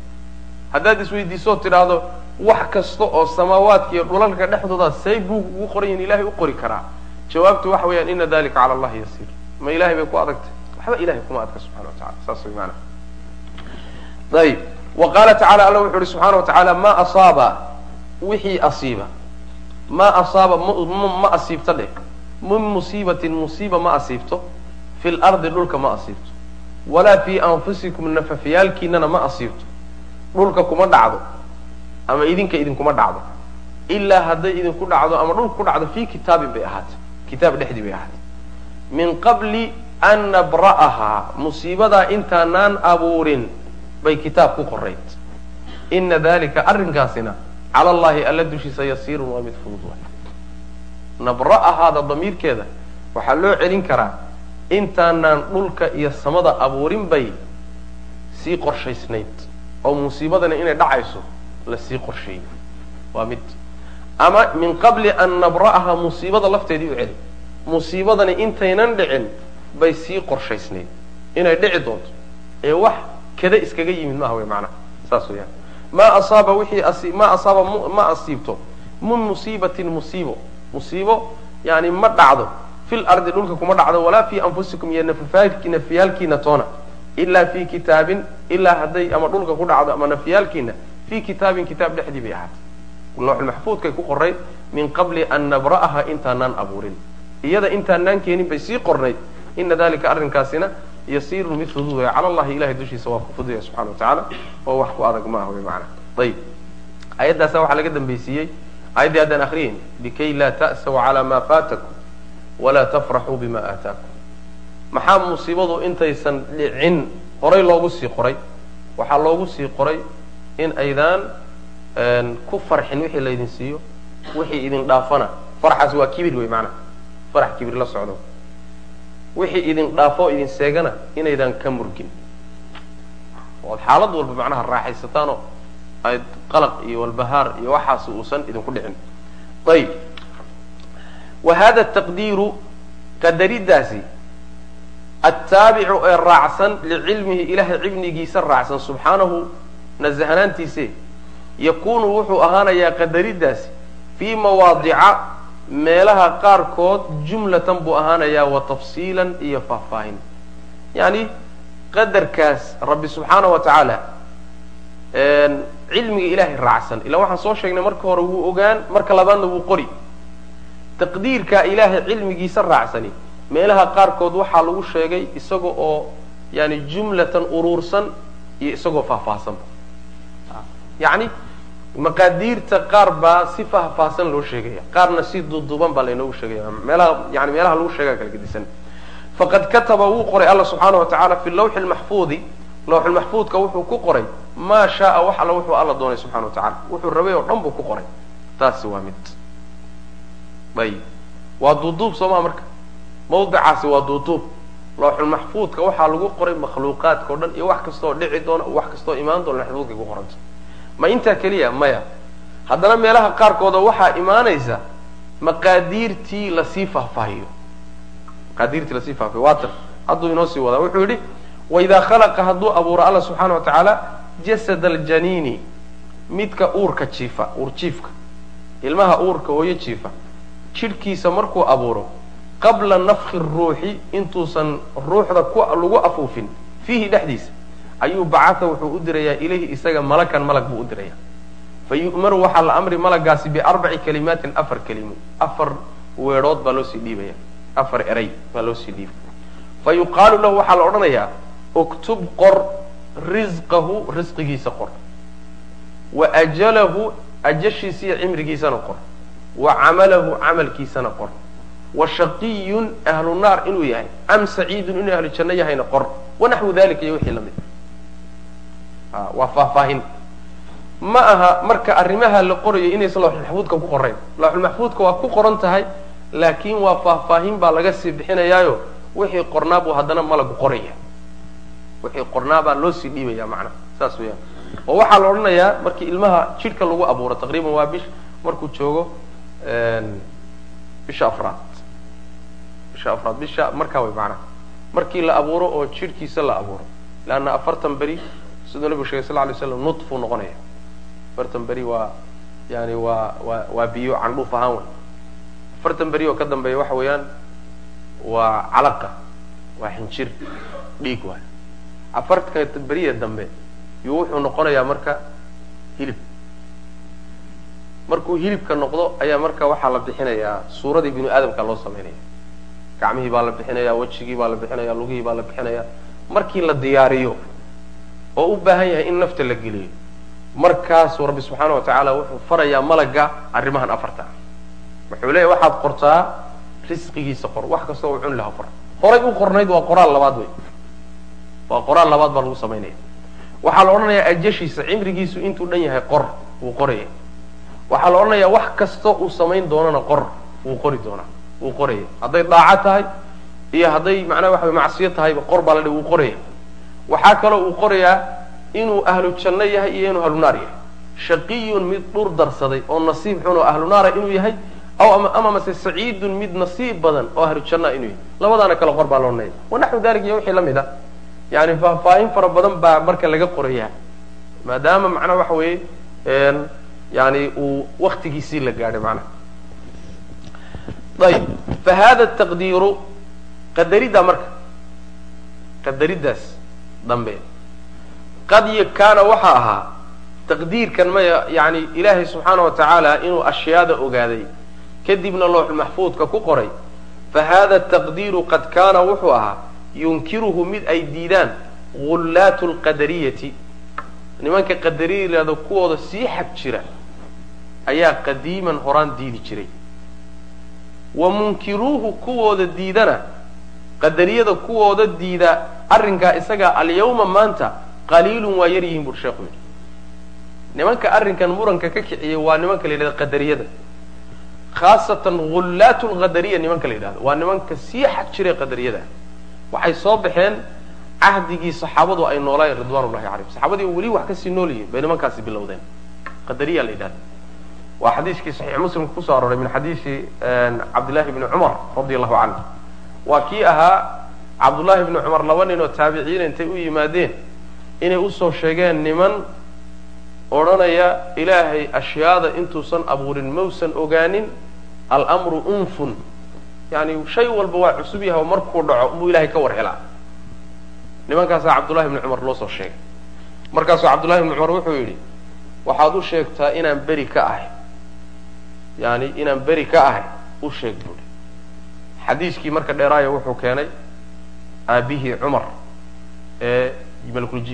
Haddaad isweydiisoo tidhaahdo wax kasta oo samaawaadka iyo dhulalka dhexdooda say buug ugu qoran yihiin ilahay u qori karaa. Jawaabtu waxa weeyaan ina dalika cala allahi yasiir ma ilahay bay ku adagtay? Waxba ilahay kuma adka subxana wa tacala saas way maanaa ayib qaala tacala alla wuxu uhi subxaana wa tacaala ma asaaba wixii asiiba. Ma asaaba ma asiibto dheh. Min musiibatin musiiba ma asiibto. Fi lardi dhulka ma asiibto. Walaa fii anfusikum nafafyaalkiinana ma asiibto. Dhulka kuma dhacdo ama idinka idinkuma dhacdo. Ilaa hadday idinku dhacdo ama dhulka ku dhacdo fii kitaabin bay ahaatay. Kitaab dhexdii bay ahaatay. Min qabli an nabra'ahaa musiibadaa intaanaan abuurin bay kitaab ku qorayd. Ina dalika arrinkaasina cala allahi alla dushiisa yasiirun waa mid fudud waay. Nabra'ahaada damiirkeeda waxaa loo celin karaa intaanaan dhulka iyo samada abuurin bay sii qorshaysnayd oo musiibadana inay dhacayso la sii qorsheeyey. Waa mid. Ama min qabli an nabra'aha musiibada lafteedii u celi musiibadani intaynan dhicin bay sii qorshaysnayd. Inay dhici doonto. Ee wax kada iskaga yimid maaha wey macnaha saas weyaan maa asaaba wixii ma asaaba ma asiibto. Min musiibatin musiibo. Musiibo yani ma dhacdo. Fil ardi dhulka kuma dhacdo walaa fii anfusikum iyo nafyaalkiina toona. Ilaa fii kitaabin ilaa hadday ama dhulka ku dhacdo ama nafyaalkiina fii kitaabin kitaab dhexdii bay ahaatay. Looxulmaxfuudkay ku qorayd min qabli an nabra'aha intaanaan abuurin. Iyada intaanaan keenin bay sii qornayd. Ina dalika arrinkaasina yasiirun mid fudud way cala allahi ilahay dushiisa waa ku fududaya subxana wa tacaala oo wax ku adag maaha way macana ayib ayaddaasa waxaa laga dambaysiiyey ayaddii haddaan akriyeyn likay laa ta'saw calaa maa faatakum walaa tafraxuu bima aataakum. Maxaa musiibadu intaysan dhicin horay loogu sii qoray? Waxaa loogu sii qoray in aydaan ku farxin wixii laydin siiyo wixii idin dhaafana. Farxaas waa kibir wey maanaa farax kibir la socdo wixii idin dhaafo o idin seegana inaydan ka murgin. Ood xaalad walba macnaha raaxaysataanoo ayd qalaq iyo walbahaar iyo waxaas uusan idinku dhicin. Ayib wa hada taqdiiru qadariddaasi attaabicu ee raacsan licilmihi ilahay cilmigiisa raacsan subxaanahu nasahanaantiise yakunu wuxuu ahaanayaa qadariddaasi fii mawaadica meelaha qaarkood jumlatan buu ahaanayaa wa tafsiilan iyo faahfaahin. Yacni qadarkaas rabbi subxaana wa tacaala cilmiga ilaahay raacsan. Ilaa waxaan soo sheegnay marka hore wuu ogaan marka labaadna wuu qori. Taqdiirka ilaahay cilmigiisa raacsani meelaha qaarkood waxaa lagu sheegay isaga oo yani jumlatan uruursan iyo isagoo faahfaahsanba yani maqaadiirta qaar baa si faahfaahsan loo sheegaya. Qaarna si duuduuban baa laynoogu sheegaya. Meelaha yani meelaha lagu sheegaa kala gedisan. Faqad kataba wuu qoray alla subxaana wa tacaala fi lawxi lmaxfuudi lawxulmaxfuudka wuxuu ku qoray maa shaaa wax alla wuxuu alla doonay subxana wa tacala wuxuu rabay oo dhan buu ku qoray. Taasi waa mid. Ayib waa duuduub soo maa marka? Mawdicaasi waa duuduub. Lawxulmaxfuudka waxaa lagu qoray makhluuqaadka o dhan iyo wax kastaoo dhici doona wax kastaoo imaan doona maxfuudkay ku qoranta ma intaa keliya maya. Haddana meelaha qaarkooda waxaa imaanaysa maqaadiirtii la sii faahfaahiyo. Maqaadiirtii la sii faahiyo waatan hadduu inoo sii wadaa wuxuu yidhi waidaa khalaqa hadduu abuuro alla subxaana wa tacaala jasad aljaniini midka uurka jiifa uur jiifka. Ilmaha uurka hooyo jiifa. Jidhkiisa markuu abuuro qabla nafki ruuxi intuusan ruuxda ku lagu afuufin fiihi dhexdiisa ayuu bacatha wuxuu u dirayaa ilayhi isaga malakan malag buu u dirayaa. Fa yu'maru waxaa la amri malagaasi biarbaci kalimaatin afar kelimo afar weedhood baa loo sii dhiibaya afar eray baa loo sii dhiibay fa yuqaalu lahu waxaa la odhanayaa uktub qor risqahu risqigiisa qor. Wa ajalahu ajashiisa iyo cimrigiisana qor. Wa camalahu camalkiisana qor. Wa shaqiyun ahlu naar inuu yahay. Am saciidun inuu ahlu janno yahayna qor. Wanaxwu dalika iyo wixii la mid waa faahfaahin. Ma aha marka arrimaha la qorayo inaysan lawxulmaxfuudka ku qorayn lawxulmaxfuudka waa ku qoran tahay laakiin waa faahfaahin baa laga sii bixinayaayo. Wixii qornaa buu haddana malagu qoraya. Wixii qornaa baa loo sii dhiibaya macnaha saas weyaan oo waxaa la odhanayaa markii ilmaha jidhka lagu abuuro taqriiban waa bish markuu joogo bisha afraad. Bisha afraad bisha markaa way macnaha markii la abuuro oo jidhkiisa la abuuro. Leanna afartan beri siduu nabigu shegay sal lay slam nudfuu noqonaya. Afartan beri waa yani waa waa waa biyo candhuuf ahaan wey afartan beri oo ka dambeeya waxa weeyaan waa calaqa waa xinjir dhiig waay. Afartanka beriya dambe yuu wuxuu noqonayaa marka hilib. Markuu hilibka noqdo ayaa marka waxaa la bixinayaa suuradii binu aadamka loo samaynaya gacmihii baa la bixinaya wejigii baa la bixinaya lugihii baa la bixinaya markii la diyaariyo oo u baahan yahay in nafta la geliyo. Markaasuu rabbi subxaana wa tacaala wuxuu farayaa malaga arrimahan afarta. Wuxuu leeyahy waxaad qortaa risqigiisa qor wax kastoo uu cuni laha qor. Horay u qornayd waa qoraal labaad wey waa qoraal labaad baa lagu samaynaya waxaa la odhanayaa ajashiisa cimrigiisu intuu dhan yahay qor wuu qoraya. Waxaa la odhanayaa wax kasta uu samayn doonana qor wuu qori doonaa wuu qoraya. Hadday daaco tahay iyo hadday macnaha waxa macsiyo tahayba qor baa la dhi wuu qoraya waxaa kaloo uu qorayaa inuu ahlu janno yahay iyo inuu ahlu naar yahay. Shaqiyun mid dhur darsaday oo nasiib xun oo ahlu inuu yahay ama mase saciidun mid nasiib badan oo ahlu jannaa inuu yahay. Labadaana kale qor baa odhanaya wanaxwu dalik iyo wixii la a. Yani faahfaahin fara badan baa marka laga qorayaa. Maadaama macnaha waxa weeye yani uu waktigiisii la gaadhay macnaha. Ayib. Fa hada taqdiiru qadaridda marka. Qadariddaas dambe. Qad kaana waxa ahaa taqdiirkan maya yani ilaahay subxaana wa tacaala inuu ashyaada ogaaday kadibna looxulmaxfuudka ku qoray fa hada taqdiiru qad kaana wuxuu ahaa yunkiruhu mid ay diidaan gullaatu lqadariyati nimanka qadariya yidhahdo kuwooda sii xag jira ayaa qadiiman horaan diidi jiray. Wa munkiruuhu kuwooda diidana qadariyada kuwooda diida arrinkaa isagaa alyawma maanta qaliilun waa yar yihiin bur sheekhu yidhi. Nimanka arrinkan muranka ka kiciyay waa nimanka la yidhahdo qadariyada. Khaasatan gullaatu lqadariya nimanka la yidhahdo. Waa nimanka sii xag jiray qadariyada. Waxay soo baxeen cahdigii saxaabadu ay noolaayeen ridwaanullahi calayhim. Saxaabadii weli wax ka sii nool yihiin bay nimankaasi bilowdeen. Qadariya la yidhahda waa xadiiskii saxiix muslimka ku soo arooray min xadiisi cabdillahi bni cumar radi allahu canhu waa kii ahaa cabdullahi bni cumar laba nin oo taabiciyiin intay u yimaadeen inay u soo sheegeen niman odhanaya ilaahay ashyaada intuusan abuurin mausan ogaanin almru unfun. Yani shay walba waa cusub yahay oo markuu dhaco buu ilahay ka war helaa. Nimankaasaa cabdullahi bni cumar loo soo sheegay. Markaasuu cabdullahi bni cumar wuxuu yidhi waxaad u sheegtaa inaan beri ka ahay. Yani inaan beri ka ahay u sheeg buui xadiiskii marka dheeraaya wuxuu keenay aabihii cumar ee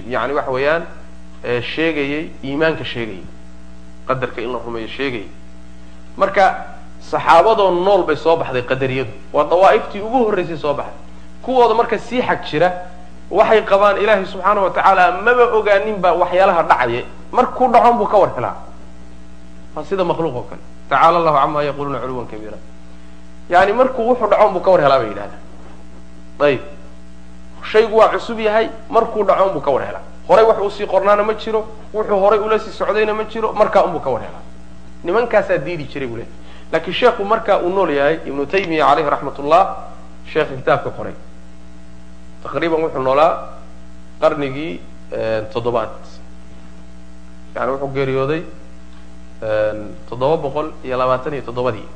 yani waxa weeyaan sheegayey iimaanka sheegayay qadarka in la rumeeyo sheegayay marka saxaabadoo nool bay soo baxday qadariyadu. Waa dawaa'iftii ugu horraysay soo baxday. Kuwooda marka sii xag jira waxay qabaan ilaahay subxaana wa tacaala maba ogaaninba waxyaalaha dhacaya markuu dhacon buu ka war helaa waa sida makhluuq oo kale. Tacaala allahu camaa yaquluuna culuwan kabiira yani markuu wuxuu dhacon buu ka war helaa bay yidhahdaan. Ayib. Shaygu waa cusub yahay markuu dhacon buu ka war helaa. Horay wax uu sii qornaana ma jiro wuxuu horay ula sii socdayna ma jiro markaa unbuu ka war helaa. Nimankaasaa diidi jiray buu lehay laakiin sheekhu markaa uu nool yahay ibnu taymiya caleyhi raxmat ullah sheekha kitaabka qoray. Taqriiban wuxuu noolaa qarnigii toddobaad. Yani wuxuu geeriyooday toddoba boqol iyo labaatan iyo toddobadii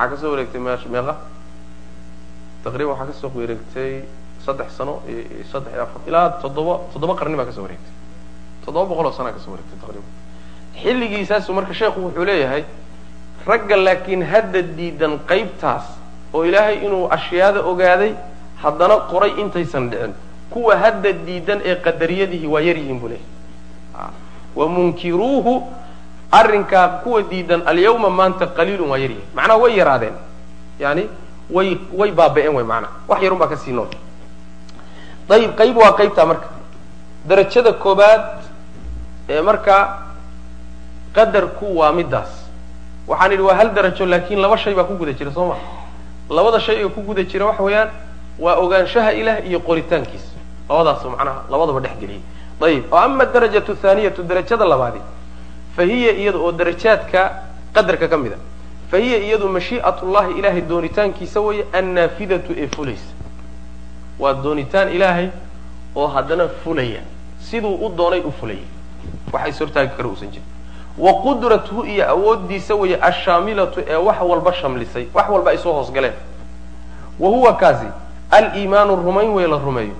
maxaa ka soo wareegtay me meeqa taqriban waxaa ka soo wareegtay saddex sano iyo saddex iyo afar ilaa toddoba toddoba qarni baa ka soo wareegtay. Toddoba boqol oo sanaa ka soo wareegtay taqriban xilligiisaasu marka sheekhu wuxuu leeyahay ragga laakiin hadda diidan qaybtaas oo ilaahay inuu ashyaada ogaaday haddana qoray intaysan dhicin. Kuwa hadda diidan ee qadariyadihi waa yar yihiin buu leeyahay. Wa munkiruuhu arrinkaa kuwa diidan alyawma maanta qaliilun waa yar yihiin. Macnaha way yaraadeen. Yani way way baaba-een way macnaha wax yarun baa ka sii nool. Ayib qayb waa qaybtaa marka. Darajada koobaad ee markaa qadarku waa midaas waxaan idhi waa hal darajo laakin laba shay baa ku guda jira soo ma? Labada shay ee ku guda jira waxa weeyaan waa ogaanshaha ilah iyo qoritaankiisa. Labadaas macnaha labadaba dhex geliyay ayib o ama darajatu thaaniyatu darajada labaadi fa hiya iyada oo darajaadka qadarka ka mid a. Fa hiya iyadu mashii'at llahi ilahay doonitaankiisa weeye annaafidatu ee fulaysa. Waa doonitaan ilaahay oo haddana fulaya. Siduu u doonay u fulayay. Wax is hortaagi kara uusan jirin. Wa qudratuhu iyo awooddiisa weeye ashaamilatu ee wax walba shamlisay wax walba ay soo hoosgaleen wa huwa kaasi aliimaanu rumayn wey la rumeeyo.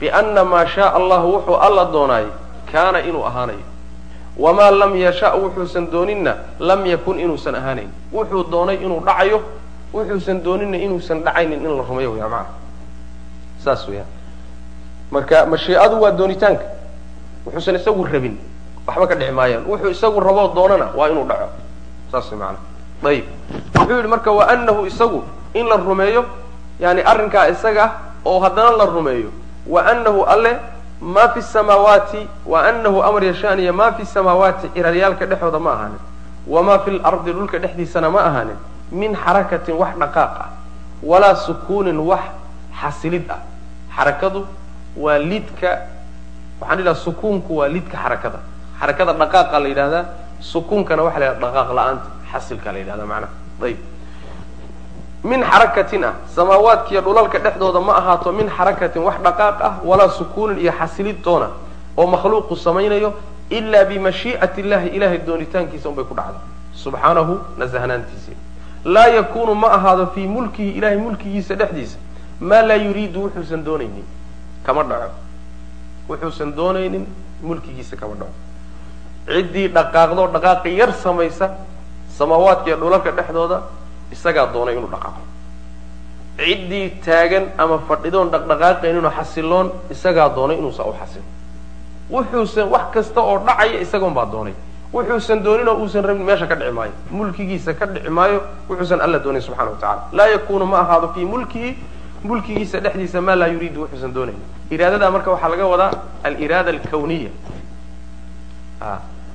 Bianna maa shaaa allahu wuxuu alla doonaayay kaana inuu ahaanayo wamaa lam yasha wuxuusan dooninna lam yakun inuusan ahaanayn wuxuu doonay inuu dhacayo wuxuusan dooninna inuusan dhacaynin in la rumeeyo waya macana saas weyaan marka mashiicadu waa doonitaanka wuxuusan isagu rabin waxba ka dhici maayaan wuxuu isagu raboo doonana waa inuu dhaco saas way maana ayib wuxuu yidhi marka wa anahu isagu in la rumeeyo yani arrinkaa isaga oo haddana la rumeeyo wa anahu alle ma fi samaawaati wa anahu amar yashaaniya ma fi samaawaati ciraryaalka dhexooda ma ahaanin. Wamaa fi lardi dhulka dhexdiisana ma ahaanin. Min xarakatin wax dhaqaaq ah. Walaa sukuunin wax xasilid ah. Xarakadu waa lidka waxaan idhaha sukuunku waa lidka xarakada. Xarakada dhaqaaqa la yidhahdaa sukuunkana waxa la yidhaha dhaqaaq la'aanta xasilka la yidhahda macnaha. Ayib min xarakatin ah. Samaawaadkiiyo dhulalka dhexdooda ma ahaato min xarakatin wax dhaqaaq ah walaa sukuunin iyo xasilid doona oo makhluuqu samaynayo ilaa bimashii'ati illahi ilahay doonitaankiisa unbay ku dhacda subxaanahu nasahnaantiisi laa yakunu ma ahaado fii mulkihi ilahay mulkigiisa dhexdiisa maa laa yuriidu wuxuusan doonaynin kama dhaco. Wuxuusan doonaynin mulkigiisa kama dhaco. Ciddii dhaqaaqdoo dhaqaaqi yar samaysa samaawaadkiiyo dhulalka dhexdooda isagaa doonay inuu dhaqaaqo. Ciddii taagan ama fadhidoon dhaqdhaqaaqayninoo xasiloon isagaa doonay inuusa u xasilo wuxuusan wax kasta oo dhacaya isagoon baa doonay. Wuxuusan doonin oo uusan rabin meesha ka dhici maayo mulkigiisa ka dhici maayo wuxuusan alla doonayn subxana wa tacala laa yakunu ma ahaado fii mulkihi mulkigiisa dhexdiisa maa laa yuriidu wuxuusan doonayn. Iraadadaa marka waxaa laga wadaa aliraada alkawniya.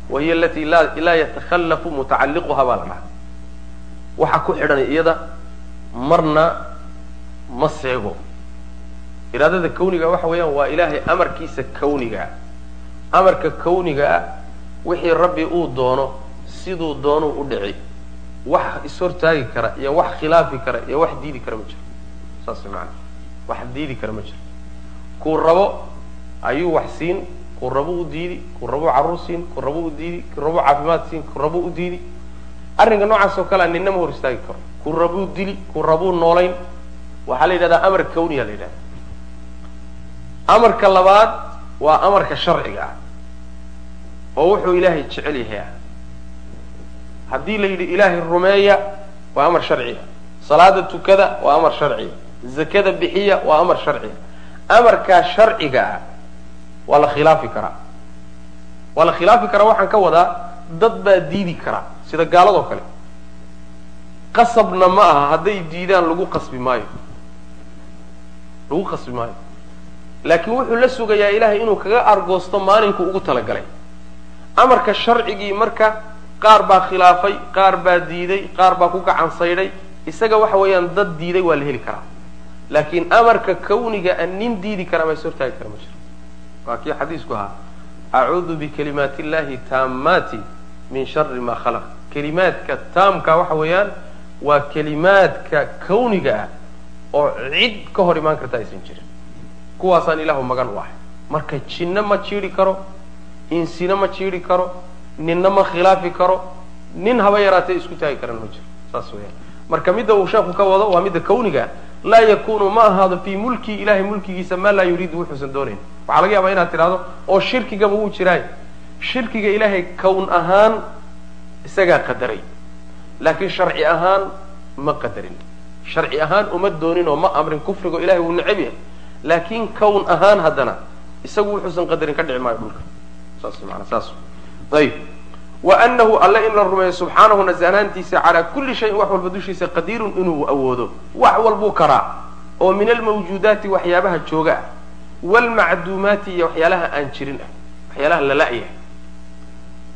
Wahiy alati laa yatakhallafu mutacalliquha baa la dhaha waxa ku xidhan iyada marna ma seego. Iraadada kawniga waxa weeyaan waa ilaahay amarkiisa kawnigaa amarka kawnigaa wixii rabbi uu doono siduu doonuu u dhici. Wax ishortaagi kara iyo wax khilaafi kara iyo wax diidi kara ma jiro. Saas maana wax diidi kara ma jiro. Kuu rabo ayuu wax siin kuu rabo u diidi kuu rabo carruur siin kuu rabo u diidi kuu rabo caafimaad siin kuu rabo u diidi arrinka noocaas oo kalea ninna ma hor istaagi karo. Kuu rabuu dili kuu rabuu noolayn. Waxaa la yidhahdaa amar kawniya la yidhahda amarka labaad waa amarka sharciga ah. Oo wuxuu ilaahay jecel yahay. Ah haddii la yidhi ilaahay rumeeya waa amar sharciya salaada tukada waa amar sharciya zakada bixiya waa amar sharciya amarkaa sharciga ah waa la khilaafi karaa. Waa la khilaafi karaa waxaan ka wadaa dad baa diidi karaa sida gaaladoo kale. Qasabna ma aha hadday diidaan lagu qasbi maayo. Lagu qasbi maayo. Laakiin wuxuu la sugayaa ilaahay inuu kaga argoosto maalinku ugu talagalay. Amarka sharcigii marka qaar baa khilaafay qaar baa diiday qaar baa ku gacan saydhay isaga waxa weeyaan dad diiday waa la heli karaa. Laakiin amarka kawniga an nin diidi kara ama is hortaagi kara ma jiro waa kii xadiisku ahaa acuudu bikalimaati illahi taammaati min shari ma khalaq kelimaadka taamka waxa weeyaan waa kelimaadka kawniga ah oo cid ka hor imaan karta aysan jirin. Kuwaasaan ilaahu magan u ahay. Marka jinno ma jiidhi karo insina ma jiidhi karo ninna ma khilaafi karo nin haba yaraatee isku taagi karana ma jiro. Saas weyaan marka midda uu sheeku ka wado waa midda kawniga laa yakunu ma ahaado fii mulki ilahay mulkigiisa maa laa yuriidu wuxuusan doonayn. Waxaa laga yaabaa inaad tidhahdo oo shirkigaba wuu jiraay. Shirkiga ilaahay kown ahaan isagaa qadaray. Laakiin sharci ahaan ma qadarin. Sharci ahaan uma doonin oo ma amrin kufrigo ilahay wuu necab yahay. Laakiin kown ahaan haddana isagu wuxuusan qadarin ka dhici maayo dhulka. Saas maana saas ayib. Wa anahu alle in la rumeeyo subxaanahu nasanaantiisa calaa kulli shayin wax walba dushiisa qadiirun inuu awoodo. Wax walbuu karaa oo min almawjuudaati waxyaabaha jooga ah waalmacduumaati iyo waxyaalaha aan jirin ah. Waxyaalaha lala-yahay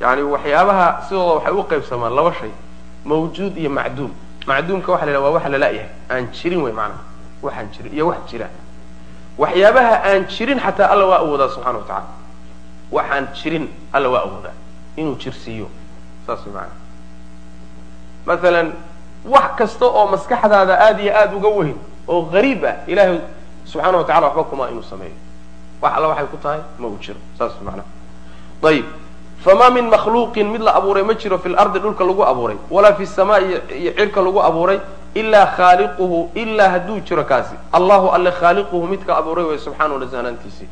yani waxyaabaha sidooda waxay u qaybsamaan laba shay mawjuud iyo macduum. Macduumka waxa la yidhaha waa wax lala-yahay aan jirin wey maanaha waxaan jirin iyo wax jira. Waxyaabaha aan jirin xataa alla waa awoodaa subxana wa tacala waxaan jirin alla waa awoodaa inuu jirsiiyo saas wey maanaa maalan wax kasta oo maskaxdaada aada iyo aada uga weyn oo gariib ah ilaahay subxaana wa tacala waxba kuma inuu sameeyo. Wax alla waxay ku tahay ma uu jiro saas macnaha. Ayib famaa min makhluuqin mid la abuuray ma jiro fi lardi dhulka lagu abuuray walaa fi samaa iyo cirka lagu abuuray ilaa khaaliquhu ilaa hadduu jiro kaasi. Allahu alle khaaliquhu midka abuuray way subxaanahu nasahnaantiisii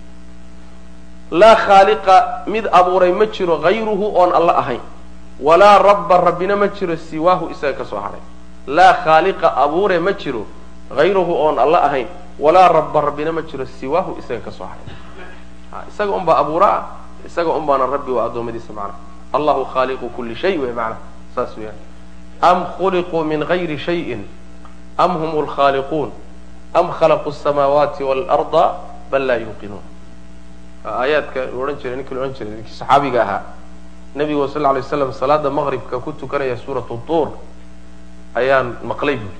laa khaaliqa mid abuuray ma jiro hayruhu oon alla ahayn. Walaa rabba rabbina ma jiro siwaahu isaga ka soo haray. Laa khaaliqa abuure ma jiro hayruhu oon alla ahayn. Walaa rabba rabbina ma jiro siwaahu isaga ka soo haray. Isaga un baa abuura ah isaga un baana rabbi waa addoommadiisa macnaha allahu khaaliqu kulli shay wey macnaha saas weyaan am khuliquu min gayri shayin? Am hum lkhaaliquun am khalaquu asamaawaati waalarda bal laa yuuqinuun. Aayaadka odhan jiray ninkii la odhan jiray ninkii saxaabiga ahaa nebigu sal lla lay slam salaada maqribka ku tukanaya suuratu tuur ayaan maqlay buuri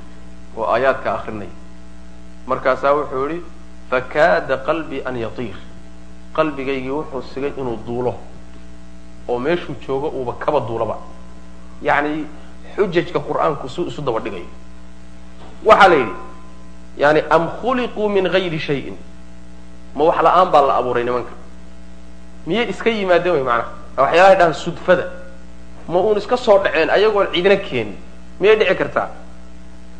oo aayaadka akrinaya markaasaa wuxuu yihi fakaada qalbii an yatiir qalbigaygii wuxuu sigay inuu duulo oo meeshuu joogo uuba kaba duulaba yacni xujajka qur'aanku su isu daba dhigayo. Waxaa la yidhi yani am khuliquu min gayri shayin. Ma wax la'aan baa la abuuray nimanka. Miyay iska yimaadeen way macnaha? Waxyaalahay dhahaan sudfada. Ma uun iska soo dhaceen ayagoon ciidina keenin. Miyay dhici kartaa?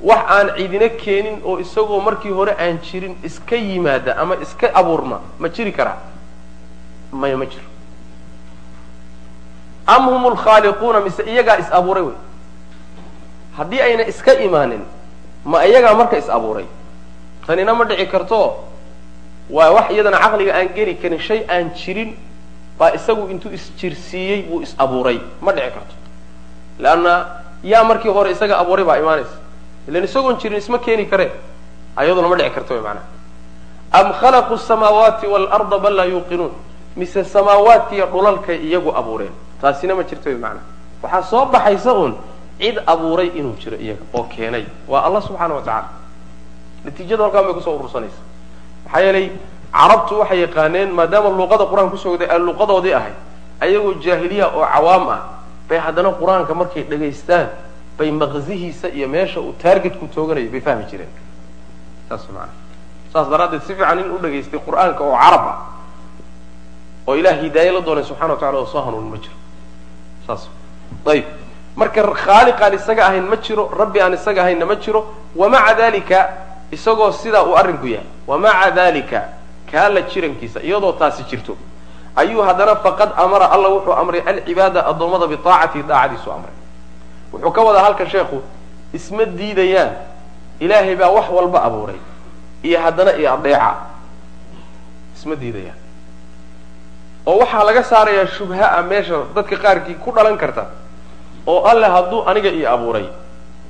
Wax aan ciidina keenin oo isagoo markii hore aan jirin iska yimaada ama iska abuurma ma jiri karaa maya ma jiro. Am hum lkhaaliquuna mise iyagaa is abuuray wey? Haddii ayna iska imaanin ma iyagaa marka is abuuray tanina ma dhici karto waa wax iyadana caqliga aan geli karin shay aan jirin baa isagu intuu isjirsiiyey buu is abuuray ma dhici karto. Leanna yaa markii hore isaga abuuray baa imaanaysa. Ilan isagoon jirin isma keeni karee ayaduna ma dhici karto wy maanaa am khalaquu samaawaati waalarda bal laa yuuqinuun mise samaawaadkiiyo dhulalkay iyagu abuureen. Taasina ma jirto wy maanaa waxaa soo baxaysa uun cid abuuray inuu jiro iyaga oo keenay. Waa allah subxaana wa tacala natiijada halkaan bay ku soo urursanaysa. Maxaa yeelay carabtu waxay yaqaaneen maadaama luuqada qur'aanka ku soo gday ay luuqadoodii ahayd ayagoo jaahiliya oo cawaam ah bay haddana qur'aanka markay dhegaystaan bay maqsihiisa iyo meesha uu taargetku tooganayo bay fahmi jireen. Saas maana saas daraaddeed si fiican in u dhegaystay qur'aanka oo carab ah oo ilaah hidaaye la doonay subxana wa tacala oo soo hanuun ma jiro. Saas. Ayib. Marka khaaliq aan isaga ahayn ma jiro rabbi aan isaga ahaynna ma jiro. Wamaca dalika isagoo sidaa uu arrinku yahay. Wamaca dalika kaala jirankiisa iyadoo taasi jirto. Ayuu haddana faqad amara alla wuxuu amray alcibaada addoommada biaacatihi daacadiisu amray. Wuxuu ka wadaa halkan sheekhu isma diidayaan. Ilaahay baa wax walba abuuray. Iyo haddana iyo adeeca isma diidayaan oo waxaa laga saarayaa shubha a meesha dadka qaarkii ku dhalan karta oo alle hadduu aniga ii abuuray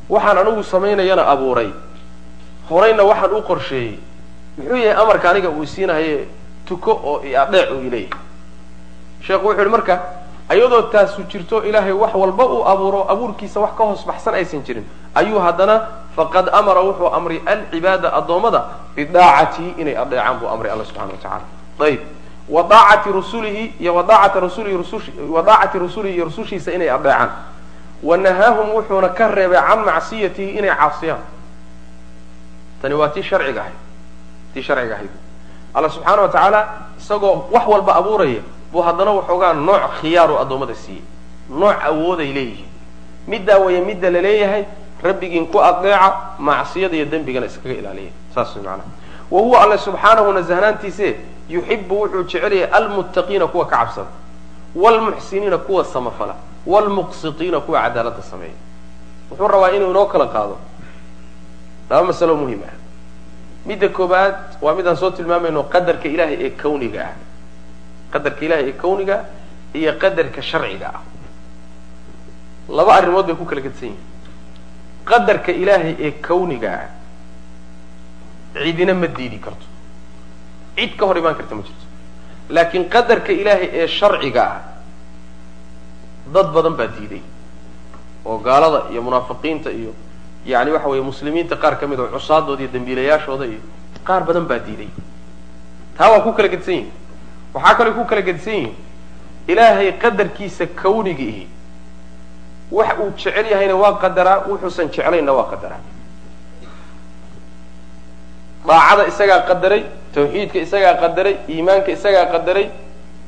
waxaan anigu samaynayana abuuray. Horayna waxaan u qorsheeyey. Muxuu yahay amarka aniga uu siinahaye tuko oo adeec uu ileeyahay sheekhu wuxu yihi marka iyadoo taasu jirto ilaahay wax walba uu abuuro abuurkiisa wax ka hoos baxsan aysan jirin. Ayuu haddana faqad amara wuxuu amray alcibaada addoommada bidaacatihi inay adeecaan buu amray alla subxana wa tacala ayib wa daacati rusulihi iyo wadaacati rasulihi wa daacati rusulihi iyo rusushiisa inay adeecaan. Wa nahaahum wuxuuna ka reebay can macsiyatihi inay caasiyaan. Tani waa tii sharciga ahayd tii sharciga ahayd. Alla subxaana wa tacaala isagoo wax walba abuuraya buu haddana waxoogaa nooc khiyaaru addoommada siiyey nooc awooday leeyihiin. Middaa waya midda la leeyahay rabbigiin ku adeeca macsiyada iyo dembigana iskaga ilaaliya. Saas way macanaha wa huwa alle subxaanahu nasahnaantiise yuxibu wuxuu jecel yahay almuttaqiina kuwa ka cabsada waalmuxsiniina kuwa samafala waalmuqsitiina kuwa cadaaladda sameeya. Wuxuu rabaa inuu inoo kala qaado. Laba masalo muhiim ah. Midda koobaad waa midaan soo tilmaamayno qadarka ilaahay ee kawniga ah. Qadarka ilahay ee kawniga iyo qadarka sharciga ah. Laba arrimood bay ku kala gedsan yihiin qadarka ilaahay ee kawniga ah cidina ma diidi karto cid ka hor imaan karta ma jirto. Laakiin qadarka ilaahay ee sharciga ah dad badan baa diiday. Oo gaalada iyo munaafiqiinta iyo yani waxa weeye muslimiinta qaar ka mid oo cusaadooda iyo dambiilayaashooda iyo qaar badan baa diiday. Taa waa ku kala gedsan yihiin waxaa kaloo ku kala gedsan yihiin ilaahay qadarkiisa kawniga ihi wax uu jecel yahayna waa qadaraa wuxuusan jeclaynna waa qadaraa. Daacada isagaa qadaray tawxiidka isagaa qadaray iimaanka isagaa qadaray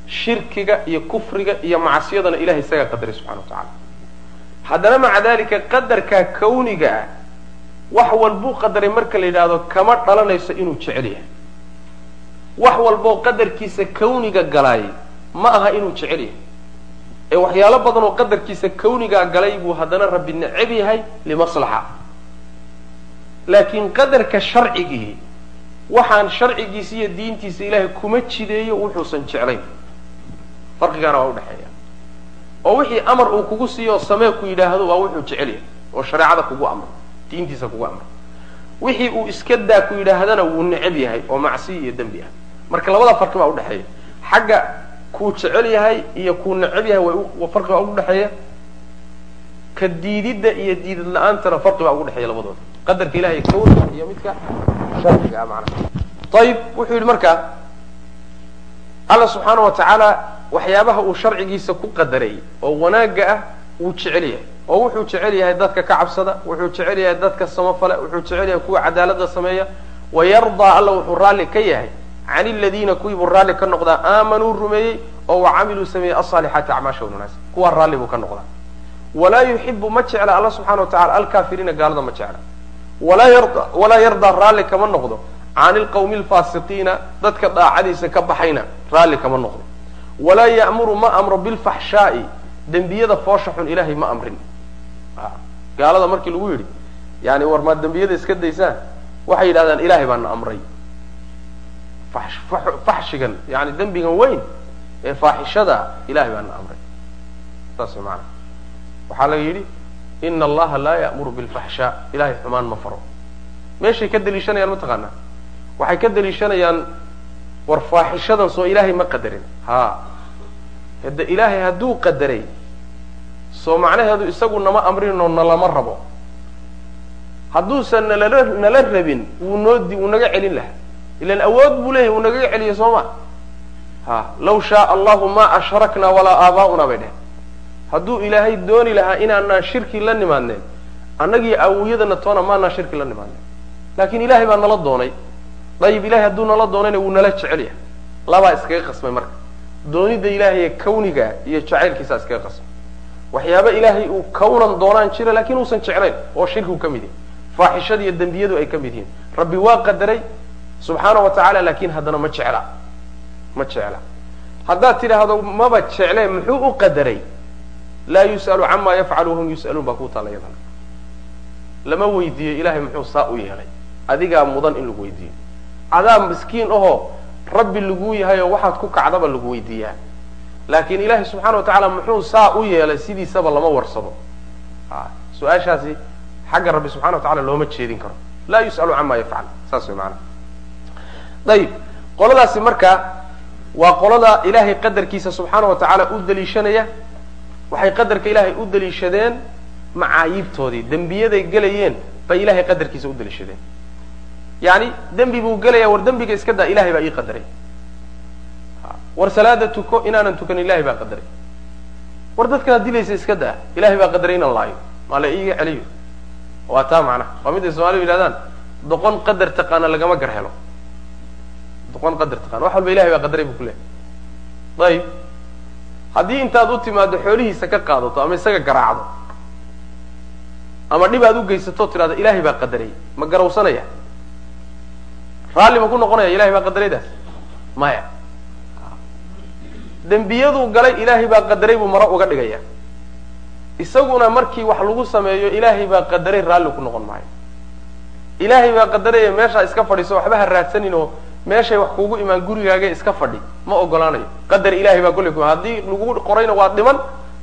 shirkiga iyo kufriga iyo macsiyadana ilahay isagaa qadaray subxana wa tacala haddana maca dalika qadarkaa kawniga ah wax walbuu qadaray marka la yidhaahdo kama dhalanayso inuu jecel yahay. Wax walboo qadarkiisa kawniga galaay ma aha inuu jecel yahay. Ee waxyaalo badan oo qadarkiisa kawnigaa galay buu haddana rabbi necab yahay limaslaxa. Laakiin qadarka sharcigii waxaan sharcigiisa iyo diintiisa ilaahay kuma jideeyo wuxuusan jeclayn. Farqigaana waa udhexeeya oo wixii amar uu kugu siiyo samee ku yidhaahdo waa wuxuu jecel yahay oo shareecada kugu amro diintiisa kugu amro wixii uu iska daa ku yidhaahdana wuu necab yahay oo macsiya iyo dembi ah. Marka labada farqi baa udhexeeya xagga kuu jecel yahay iyo kuu necab yahay farqi baa udhexeeya ka diididda iyo diidid la'aantana farqi baa ugu dhexeeya labadooda. Qadarka ilahay kawniga iyo midka sharciga ah macnaha ayib wuxuu yidhi marka alla subxaana wa waxyaabaha uu sharcigiisa ku qadaray oo wanaagga ah wuu jecel yahay. Oo wuxuu jecel yahay dadka ka cabsada wuxuu jecel yahay dadka samafale wuxuu jecel yahay kuwa cadaalada sameeya. Wayardaa alla wuxuu raalli ka yahay can iladiina kuwii buu raalli ka noqdaa aamanuu rumeeyey oo wacamiluu sameeyey asaalixaati acmaasha wanaagsan. Kuwaa raalli buu ka noqdaa. Walaa yuxibu ma jecla alla subxana wa tacala alkaafiriina gaalada ma jecla walaa yarda walaa yardaa raalli kama noqdo. Can ilqawmi alfaasiqiina dadka daacadiisa ka baxayna raalli kama noqdo. Walaa ya'muru ma amro bilfaxshaa'i dembiyada foosha xun ilaahay ma amrin. Gaalada markii lagu yidhi yani war maad dembiyada iska daysaan waxay yidhahdaan ilahay baana amray. Faxshigan yani dembigan weyn ee faaxishada ilahay baana amray. Saas maana waxaa laga yidhi ina allaha laa ya'muru bilfaxshaa ilahay xumaan ma faro. Meeshay ka deliishanayaan mataqaanaa waxay ka deliishanayaan war faaxishadan soo ilaahay ma qadarin. Ha hade ilaahay hadduu qadaray soo macnaheedu isagu nama amrinoo nalama rabo. Hadduusan nalala nala rabin wuu noo di wuu naga celin lahaa. Ilan awood buu leeyahy wuu nagaga celiya soo ma? Ha law shaaa allahu ma ashrakna walaa aabaa'una bay dheh hadduu ilaahay dooni lahaa inaanaan shirki la nimaadneen annagii awowyadana toona maanaan shirki la nimaadneen laakiin ilahay baa nala doonay. Dayib ilahay hadduu nala doonayna wuu nala jecel yahay. Labaa iskaga qasmay marka. Doonida ilaahay ee kawniga iyo jacaylkiisaa iskaga qasmay. Waxyaaba ilaahay uu kawnan doonaan jira laakiin uusan jeclayn oo shirkigu ka mid yahay. Faaxishada iyo dembiyadu ay ka mid yihiin. Rabbi waa qadaray subxaana wa tacaala laakiin haddana ma jecla. Ma jecla. Haddaad tidhaahdo maba jeclee muxuu u qadaray laa yus'alu cama yafcalu wahum yus'aluun baa kuu taalla iyadana lama weydiiyo ilahay muxuu saa u yeelay adigaa mudan in lagu weydiiyo adaa miskiin ahoo rabbi laguu yahay oo waxaad ku kacdaba lagu weydiiyaa laakiin ilahay subxana wa tacaala muxuu saa u yeelay sidiisaba lama warsado su'aashaasi xagga rabbi subxana wa tacala looma jeedin karo laa yus'alu cama yafcal saas way maanaa ayib qoladaasi marka waa qolada ilahay qadarkiisa subxaana wa tacaala u daliishanaya waxay qadarka ilaahay u daliishadeen macaayiibtoodii dembiyaday gelayeen bay ilahay qadarkiisa u daliishadeen yani dembi buu gelaya war dembiga iska daa ilahay baa ii qadaray. War salaada tuko inaanan tukan ilahay baa qadaray. War dadkanaad dilaysa iska daa ilahay baa qadaray inaan laayo. Maa la iiga celiyo. Waa taa macnaha waa mid ay soomalidu yidhahdaan doqon qadar taqaana lagama gar helo. Doqon qadar taqaana. Wax walba ilahay baa qadaray buu ku leehay ayib haddii intaad u timaado xoolihiisa ka qaadato ama isaga garaacdo ama dhib aad u geysato tidhahdo ilahay baa qadaray ma garawsanaya raalli ma ku noqonaya ilahay baa qadaraydaas maya. Dembiyaduu galay ilaahay baa qadaray buu maro uga dhigaya. Isaguna markii wax lagu sameeyo ilaahay baa qadaray raalli ku noqon maayo. Ilaahay baa qadaraya meeshaa iska fadhiiso waxba ha raadsanin oo meeshay wax kuugu imaan gurigaaga iska fadhi ma ogolaanayo qadar ilahay baa kolley ku haddii lagu qorayna waa dhiman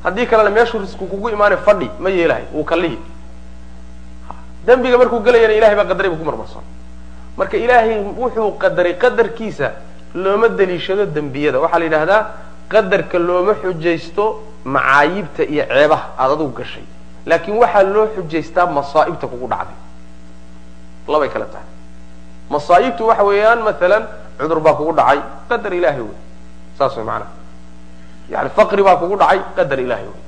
haddii kalena meeshuu risku kugu imaanay fadhi ma yeelahay. Wuu kallihi dembiga markuu gelayana ilahay baa qadaray buu ku marmarsan. Marka ilaahay wuxuu qadaray qadarkiisa looma daliishado dembiyada. Waxaa la yidhahdaa qadarka looma xujaysto macaayibta iyo ceebaha aada adugu gashay. Laakiin waxaa loo xujaystaa masaa'ibta kugu dhacday. Labay kale tahay masaa'ibtu waxa weeyaan maalan cudur baa kugu dhacay qadar ilahay wey saas way macanaha yani faqri baa kugu dhacay qadar ilahay wey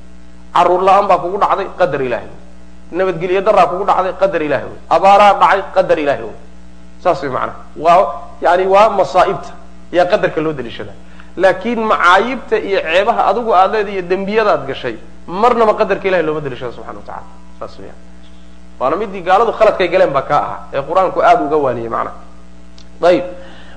carruur la'aan baa kugu dhacday qadar ilahay wey nabadgelyo daraa kugu dhacday qadar ilahay wey abaaraa dhacay qadar ilahay wey saas way macanaha waa yani waa masaa'ibta yaa qadarka loo daliishada. Laakiin macaayibta iyo ceebaha adigu aad iyo dembiyadaad gashay marnaba qadarka ilahay looma daliishado subxana wa tacala saas weyaan waana midii gaaladu khaladkay galeen baa kaa ahaa ee qur'aanku aada uga waaniyey macnaha. Ayib.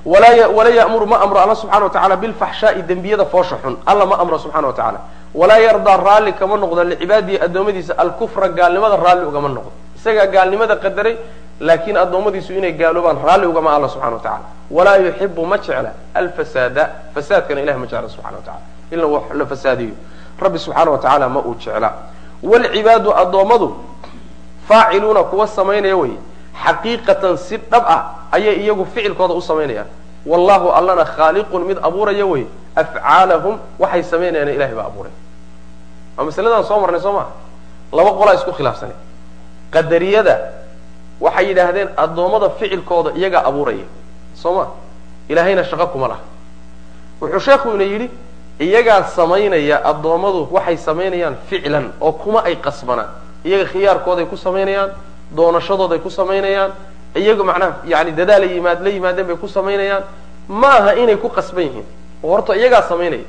Walaa wala ya'muru ma amro alla subxana wa tacala bilfaxshaai dembiyada foosha xun. Alla ma amro subxana wa tacala walaa yardaa raalli kama noqdo licibaadihi addoommadiisa alkufra gaalnimada raalli ugama noqdo. Isagaa gaalnimada qadaray laakiin addoommadiisu inay gaaloobaan raalli ugama alla subxana wa tacala walaa yuxibu ma jecla alfasaada fasaadkana ilahi ma jecla subxana wa tacala in la fasaadiyo. Rabbi subxaana wa tacaala ma uu jecla wlcibaadu addoommadu faaciluuna kuwa samaynaya wey. Xaqiiqatan si dhab ah ayay iyagu ficilkooda u samaynayaan. Wallahu allana khaaliqun mid abuuraya wey. Afcaalahum waxay samaynayaan ilahay baa abuuray. Waa masaladaan soo marnay soo maa laba qolaa isku khilaafsanay qadariyada waxay yidhaahdeen addoommada ficilkooda iyagaa abuuraya. Soo ma ilaahayna shaqo kuma laha. Wuxuu sheekhuina yidhi iyagaa samaynaya addoommadu waxay samaynayaan ficlan oo kuma ay qasbanaan iyaga khiyaarkooday ku samaynayaan doonashadooday ku samaynayaan iyaga macnaha yani dadaala yimaad la yimaadeen bay ku samaynayaan. Ma aha inay ku qasban yihiin. Oo horta iyagaa samaynaya.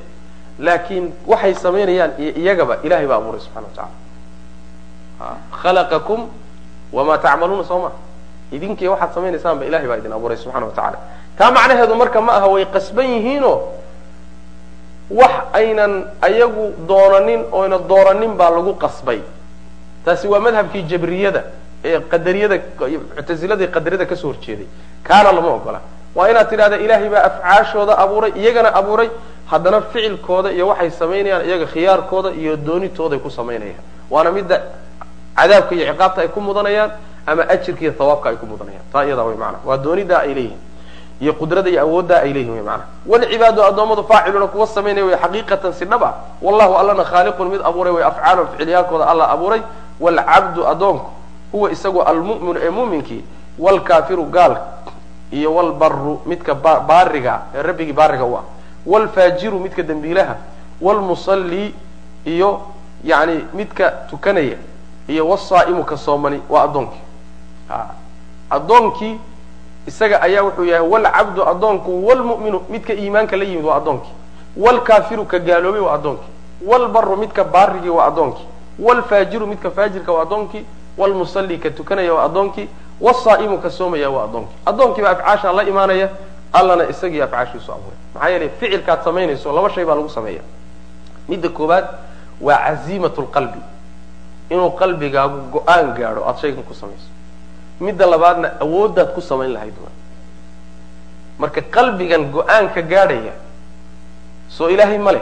Laakiin waxay samaynayaan iyagaba ilahay baa abuuray subxana wa tacala khalaqakum wamaa tacmaluuna soo ma idinkiiy waxaad samaynaysaan ba ilahay baa idin abuuray subxana wa tacala taa macnaheedu marka ma aha way qasban yihiinoo wax aynan ayagu doonanin oyna dooranin baa lagu qasbay taasi waa madhabkii jabriyada ee qadariyada muctaziladii qadariyada ka soo horjeeday. Kaana lama ogola. Waa inaad tidhahda ilaahay baa afcaashooda abuuray iyagana abuuray. Haddana ficilkooda iyo waxay samaynayaan iyaga khiyaarkooda iyo doonitooday ku samaynayaan. Waana midda cadaabka iyo ciqaabta ay ku mudanayaan ama ajirka iyo thawaabka ay ku mudanayaan. Taa iyadaa way maanaa waa doonidaa ay leeyihiin iyo qudrada iyo awooddaa ay leeyihiin wy maanaa walcibaadu addoommadu faaciluna kuwa samaynaya way xaqiiqatan si dhab ah. Wallahu allana khaaliqun mid abuuray way afcaalum ficilyaalkooda alla abuuray waalcabdu addoonku huwa isagu almu'minu ee mu'minkii waalkaafiru gaalka iyo walbaru midka baariga ee rabbigii baariga u ah waalfaajiru midka dembiilaha waalmusallii iyo yani midka tukanaya iyo wasaa'imu ka soomani waa addoonkii addoonkii isaga ayaa wuxuu yahay walcabdu addoonku walmu'minu midka iimaanka la yimid waa addoonkii waalkaafiru ka gaaloobay waa addoonkii walbaru midka baarigii waa addoonkii waalfaajiru midka faajirka waa addoonkii wlmusalli ka tukanaya waa addoonkii wasaa'imu ka soomaya waa addoonkii addoonkiiba afcaashaan la imaanaya allana isagii afcaashiisu abuuray maxaa yeelay ficilkaad samaynayso laba shay baa lagu sameeya midda koowaad waa caziimat lqalbi inuu qalbigaagu go'aan gaadho aada shaygan ku samayso midda labaadna awooddaad ku samayn lahayd marka qalbigan go'aanka gaadhaya soo ilaahay ma leh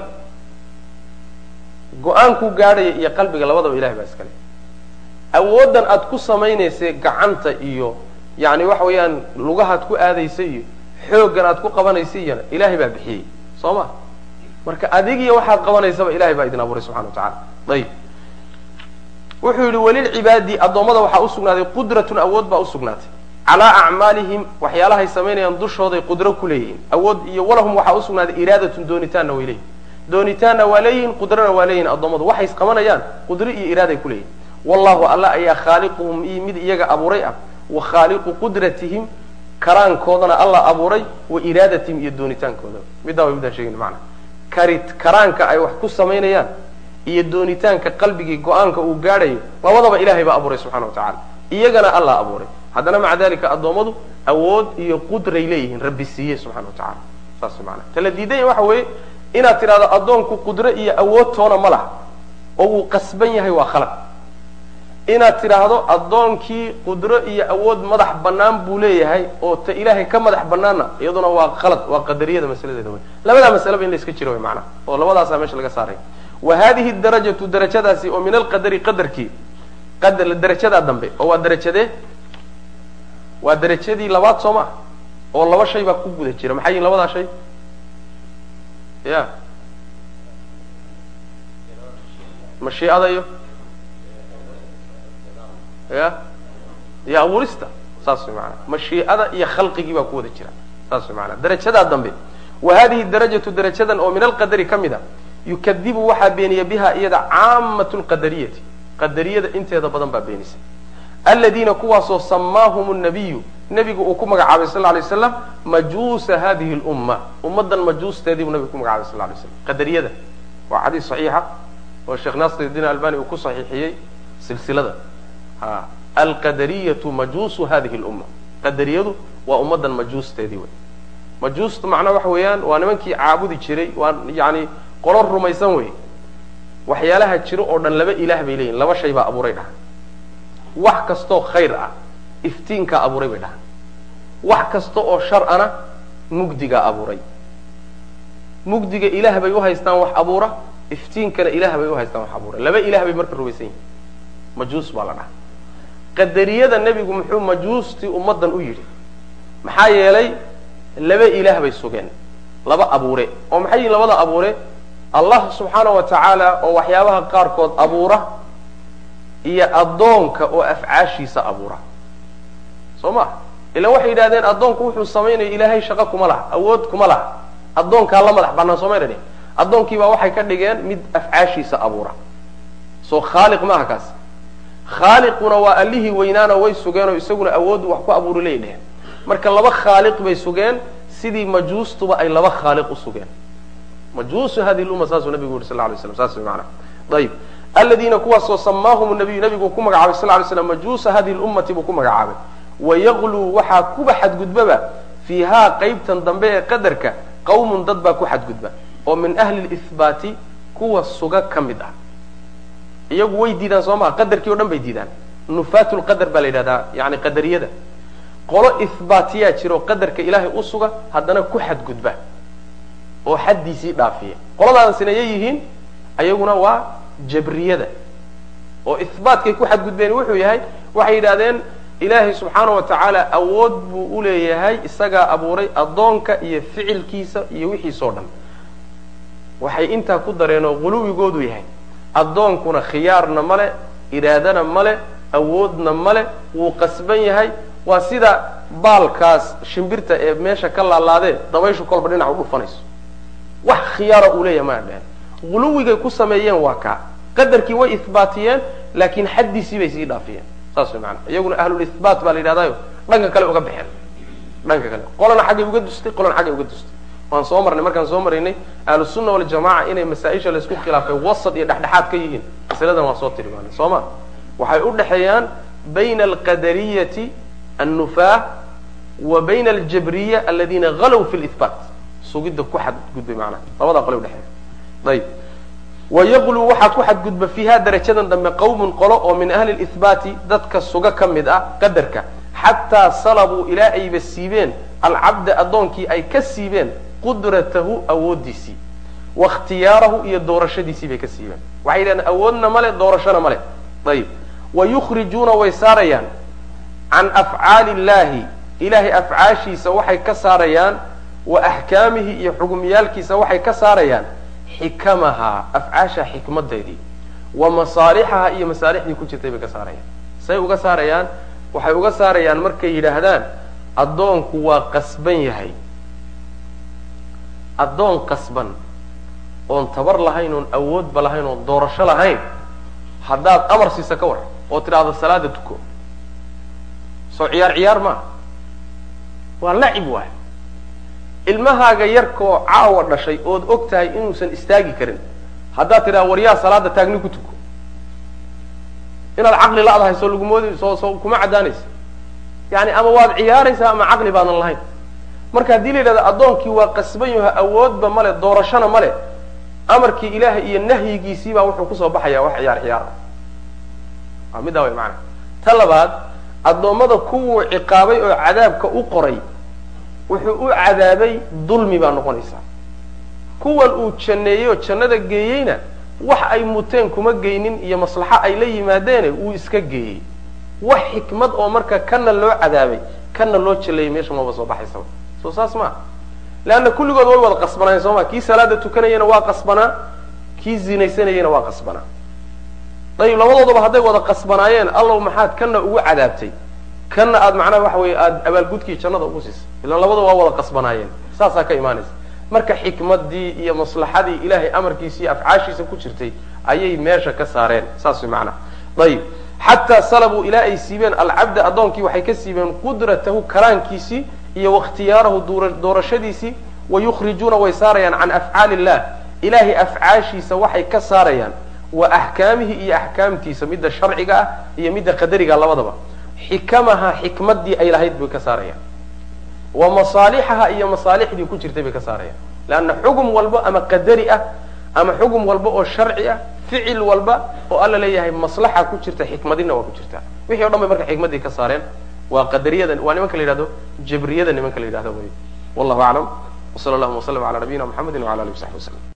go'aankuu gaadhaya iyo qalbiga labadaba ilahay baa iskale. Awooddan aad ku samaynaysa gacanta iyo yani waxa weeyaan lugahaad ku aadaysa iyo xooggan aad ku qabanaysa iyona ilahay baa bixiyey. Soo ma? Marka adigiyo waxaad qabanaysaba ilahay baa idin abuuray subxana wa tacala ayib wuxuu yidhi walilcibaadi addoommada waxaa usugnaaday qudratun awood baa usugnaatay calaa acmaalihim waxyaalahay samaynayaan dushooday qudro ku leeyihiin. Awood iyo walahum waxaa usugnaaday iraadatun doonitaanna way leeyihiin doonitaanna waa leeyihiin qudrana waa leeyihiin addoommadu. Waxay qabanayaan qudro iyo iraaday ku leeyihiin wallahu alla ayaa khaaliquhum mid iyaga abuuray ah wa khaaliqu qudratihim karaankoodana alla abuuray wa iraadatihim iyo doonitaankooda. Middaa midaan sheegin macana kari karaanka ay wax ku samaynayaan iyo doonitaanka qalbigii go'aanka uu gaadhayo labadaba ilahay baa abuuray subxana wa tacala iyagana alla abuuray. Haddana maca dalika addoommadu awood iyo qudray leeyihiin rabbi siiye subxana wa tacala saas maana tala waxa weeye inaad tidhahdo addoonku qudro iyo awood toona ma laha oo uu qasban yahay waa khalad. Inaad tidhaahdo addoonkii qudro iyo awood madax bannaan buu leeyahay oo ta ilaahay ka madax bannaanna iyaduna waa khalad waa qadariyada masaladeeda wey labadaa masaleba in la iska way macnaha oo labadaasaa meesha laga saaray. Wa hadihi darajatu darajadaasi oo min alqadari qadarkii qadar darajadaa dambe oo waa darajadee waa darajadii labaad soo maa oo laba shay baa ku guda jira. Maxay yihiin labadaa shay ya. Mashiicada iyo? Ya. Iyo abuurista. Saas way maanaa mashiicada iyo khalqigii baa ku wada jira. Saas maanaa darajadaa dambe. Wa hadihi darajatu darajadan oo min alqadari ka mid a yukadibu waxaa beeniya biha iyada caamatu lqadariyati qadariyada inteeda badan baa beenisa aladiina kuwaasoo samaahum nabiyu nebigu uu ku magacaabay sal lay slam majuusa hadihi lumma ummaddan majuusteedii buu nabigu ku magacaabay sal lay slam qadariyada. Waa xadiis saxiixa oo sheekh naasirdiin albani uu ku saxiixiyey silsilada. Alqadariyatu majuusu hadihi lumma qadariyadu waa ummaddan majuusteedii wey. Majuustu macnaa waxa weeyaan waa nimankii caabudi jiray waa yani qolo rumaysan wey. Waxyaalaha jiro oo dhan laba ilaah bay leeyihiin laba shay baa abuuray dhahan wax kastoo khayr ah iftiinkaa abuuray bay dhahan wax kasta oo shar ana mugdigaa abuuray. Mugdiga ilaah bay u haystaan wax abuura iftiinkana ilaah bay u haystaan wax abuura. Laba ilaah bay marka rumaysan yihiin majuus baa la dhaha qadariyada nebigu muxuu majuustii ummaddan u yidhi maxaa yeelay laba ilaah bay sugeen laba abuure. Oo maxay yihiin labada abuure? Allah subxaana wa tacaala oo waxyaabaha qaarkood abuura iyo addoonka oo afcaashiisa abuura soo ma ilan waxay yidhahdeen addoonku wuxuu samaynayo ilaahay shaqo kuma laha awood kuma laha. Addoonkaa la madax banaan soomay dhani addoonkiibaa waxay ka dhigeen mid afcaashiisa abuura. Soo khaaliq maaha kaas. Khaaliquna waa allihii weynaana way sugeenoo isaguna awooddu wax ku abuuri lay dheheen marka laba khaaliq bay sugeen sidii majuustuba ay laba khaaliq u sugeen. Majuusu hadihi lumma saasuu nabigu yuri sal lay slam saas mana ayib aladiina kuwaasoo samaahum nabiyu nabigu ku magacaabay sal lay slam majuusa hadihi lummati buu ku magacaabay wayagluu waxaa kuba xadgudbaba fiihaa qaybtan dambe ee qadarka qawmun dad baa ku xadgudba oo min ahli lihbaati kuwa suga ka mid ah iyagu way diidaan soo maa qadarkii o dhan bay diidaan nufaatu lqadar baa la yidhahdaa yani qadariyada qolo ihbaatiyaa jiro qadarka ilaahay u suga haddana ku xadgudba oo xaddiisii dhaafiya qoladaasina yay yihiin ayaguna waa jabriyada oo ihbaatkay ku xadgudbeen wuxuu yahay waxay yidhahdeen ilaahay subxaana wa tacaala awood buu u leeyahay isagaa abuuray addoonka iyo ficilkiisa iyo wixiisoo dhan. Waxay intaa ku dareen oo quluwigoodu yahay. Addoonkuna khiyaarna male iraadana male awoodna male wuu qasban yahay. Waa sida baalkaas shimbirta ee meesha ka laalaadee dabayshu kolba dhinac u dhufanayso. Wax khiyaara uu leeyahay maa dheheen quluwigay ku sameeyeen waa kaa. Qadarkii way ihbaatiyeen laakiin xaddiisii bay sii dhaafiyeen saas way maanaa iyaguna ahlulihbaat baa la yidhahdayo dhanka kale uga baxeen dhanka kale. Qolana xaggay uga dustay qolana xaggay uga dustay. Waan soo marnay markaan soo maraynay ahlusunna waljamaca inay masaa-isha laysku khilaafay wasad iyo dhexdhexaad ka yihiin. Masaladan waan soo tilmaanay soo ma? Waxay u dhexeeyaan bayna alqadariyati annufaah wa bayna aljabriya aladiina halow fi lihbaat sugidda ku xadgudbay macnaha labadaa qole udhexeeya ayib wayaqluu waxaa ku xadgudba fiiha darajadan dambe qawmun qolo oo min ahli lihbaati dadka suga ka mid ah qadarka xataa salabuu ilaa ayba siibeen alcabda addoonkii ay ka siibeen qudratahu awooddiisii wakhtiyaarahu iyo doorashadiisii bay ka siibeen waxay yidhahdeen awoodna male doorashona male ayib wayukhrijuuna way saarayaan can afcaali illahi ilahay afcaashiisa waxay ka saarayaan wa axkaamihi iyo xugumyaalkiisa waxay ka saarayaan xikamahaa afcaasha xikmadeedii wa masaalixaha iyo masaalixdii ku jirtay bay ka saarayaan. Say uga saarayaan waxay uga saarayaan markay yidhaahdaan addoonku waa qasban yahay. Addoon qasban oon tabar lahayn oon awoodba lahayn oon doorasho lahayn haddaad amar siisa ka war oo tidhaahdo salaada tuko soo ciyaar ciyaar maaha waa lacib waay ilmahaaga yarkaoo caawa dhashay ood og tahay inuusan istaagi karin. Haddaad tidhahdo waryaa salaada taagni ku tuko. Inaad caqli la-dahay soo lagu moodi soo soo kuma caddaanaysa yani ama waad ciyaaraysaa ama caqli baadan lahayn. Marka haddii la yidhahdo addoonkii waa qasban yaho awoodba male doorashona male amarkii ilaahay iyo nahyigiisiibaa wuxuu ku soo baxaya wax ciyaar ciyaar. Ah middaa way maana ta labaad addoommada kuwuu ciqaabay oo cadaabka u qoray wuxuu u cadaabay dulmi baa noqonaysaa kuwan uu janneeyey jannada geeyeyna wax ay muteen kuma geynin iyo maslaxo ay la yimaadeene wuu iska geeyey. Wax xikmad oo marka kana loo cadaabay kana loo jaleeyay meesha maba soo baxaysaba soo saas maa leanna kulligood way wada qasbanaayeen soo ma kii salaada tukanayana waa qasbanaa kii zinaysanayana waa qasbanaa. Dayib labadoodaba hadday wada qasbanaayeen allow maxaad kana ugu cadaabtay kana aad macnaha waxa weye aada abaalgudkii jannada ugu siisay ilaan labada waa wada qasbanaayeen. Saasaa ka imaanaysa. Marka xikmadii iyo maslaxadii ilaahay amarkiisa iyo afcaashiisa ku jirtay ayay meesha ka saareen. Saas way macnaha ayib xataa salabuu ilaa ay siibeen alcabda addoonkii waxay ka siibeen qudratahu karaankiisii iyo wakhtiyaarahu doorashadiisii wayukhrijuuna way saarayaan can afcaali illah ilaahay afcaashiisa waxay ka saarayaan wa axkaamihi iyo axkaamtiisa midda sharciga ah iyo midda qadariga labadaba xikamaha xikmadii ay lahayd bay ka saarayaan. Wa masaalixaha iyo masaalixdii ku jirtay bay ka saarayaan. Leanna xugum walba ama qadari ah ama xugum walba oo sharci ah ficil walba oo alla leeyahay maslaxa ku jirta xikmadina waa ku jirta. Wixii o dhan bay marka xikmadii ka saareen. Waa qadariyada waa nimanka la yidhahdo jabriyada nimanka la yidhahdo wey wallahu aclam wsala allahuma waslm ala nabiyina mxamedi wala alihi wasaxbi waslm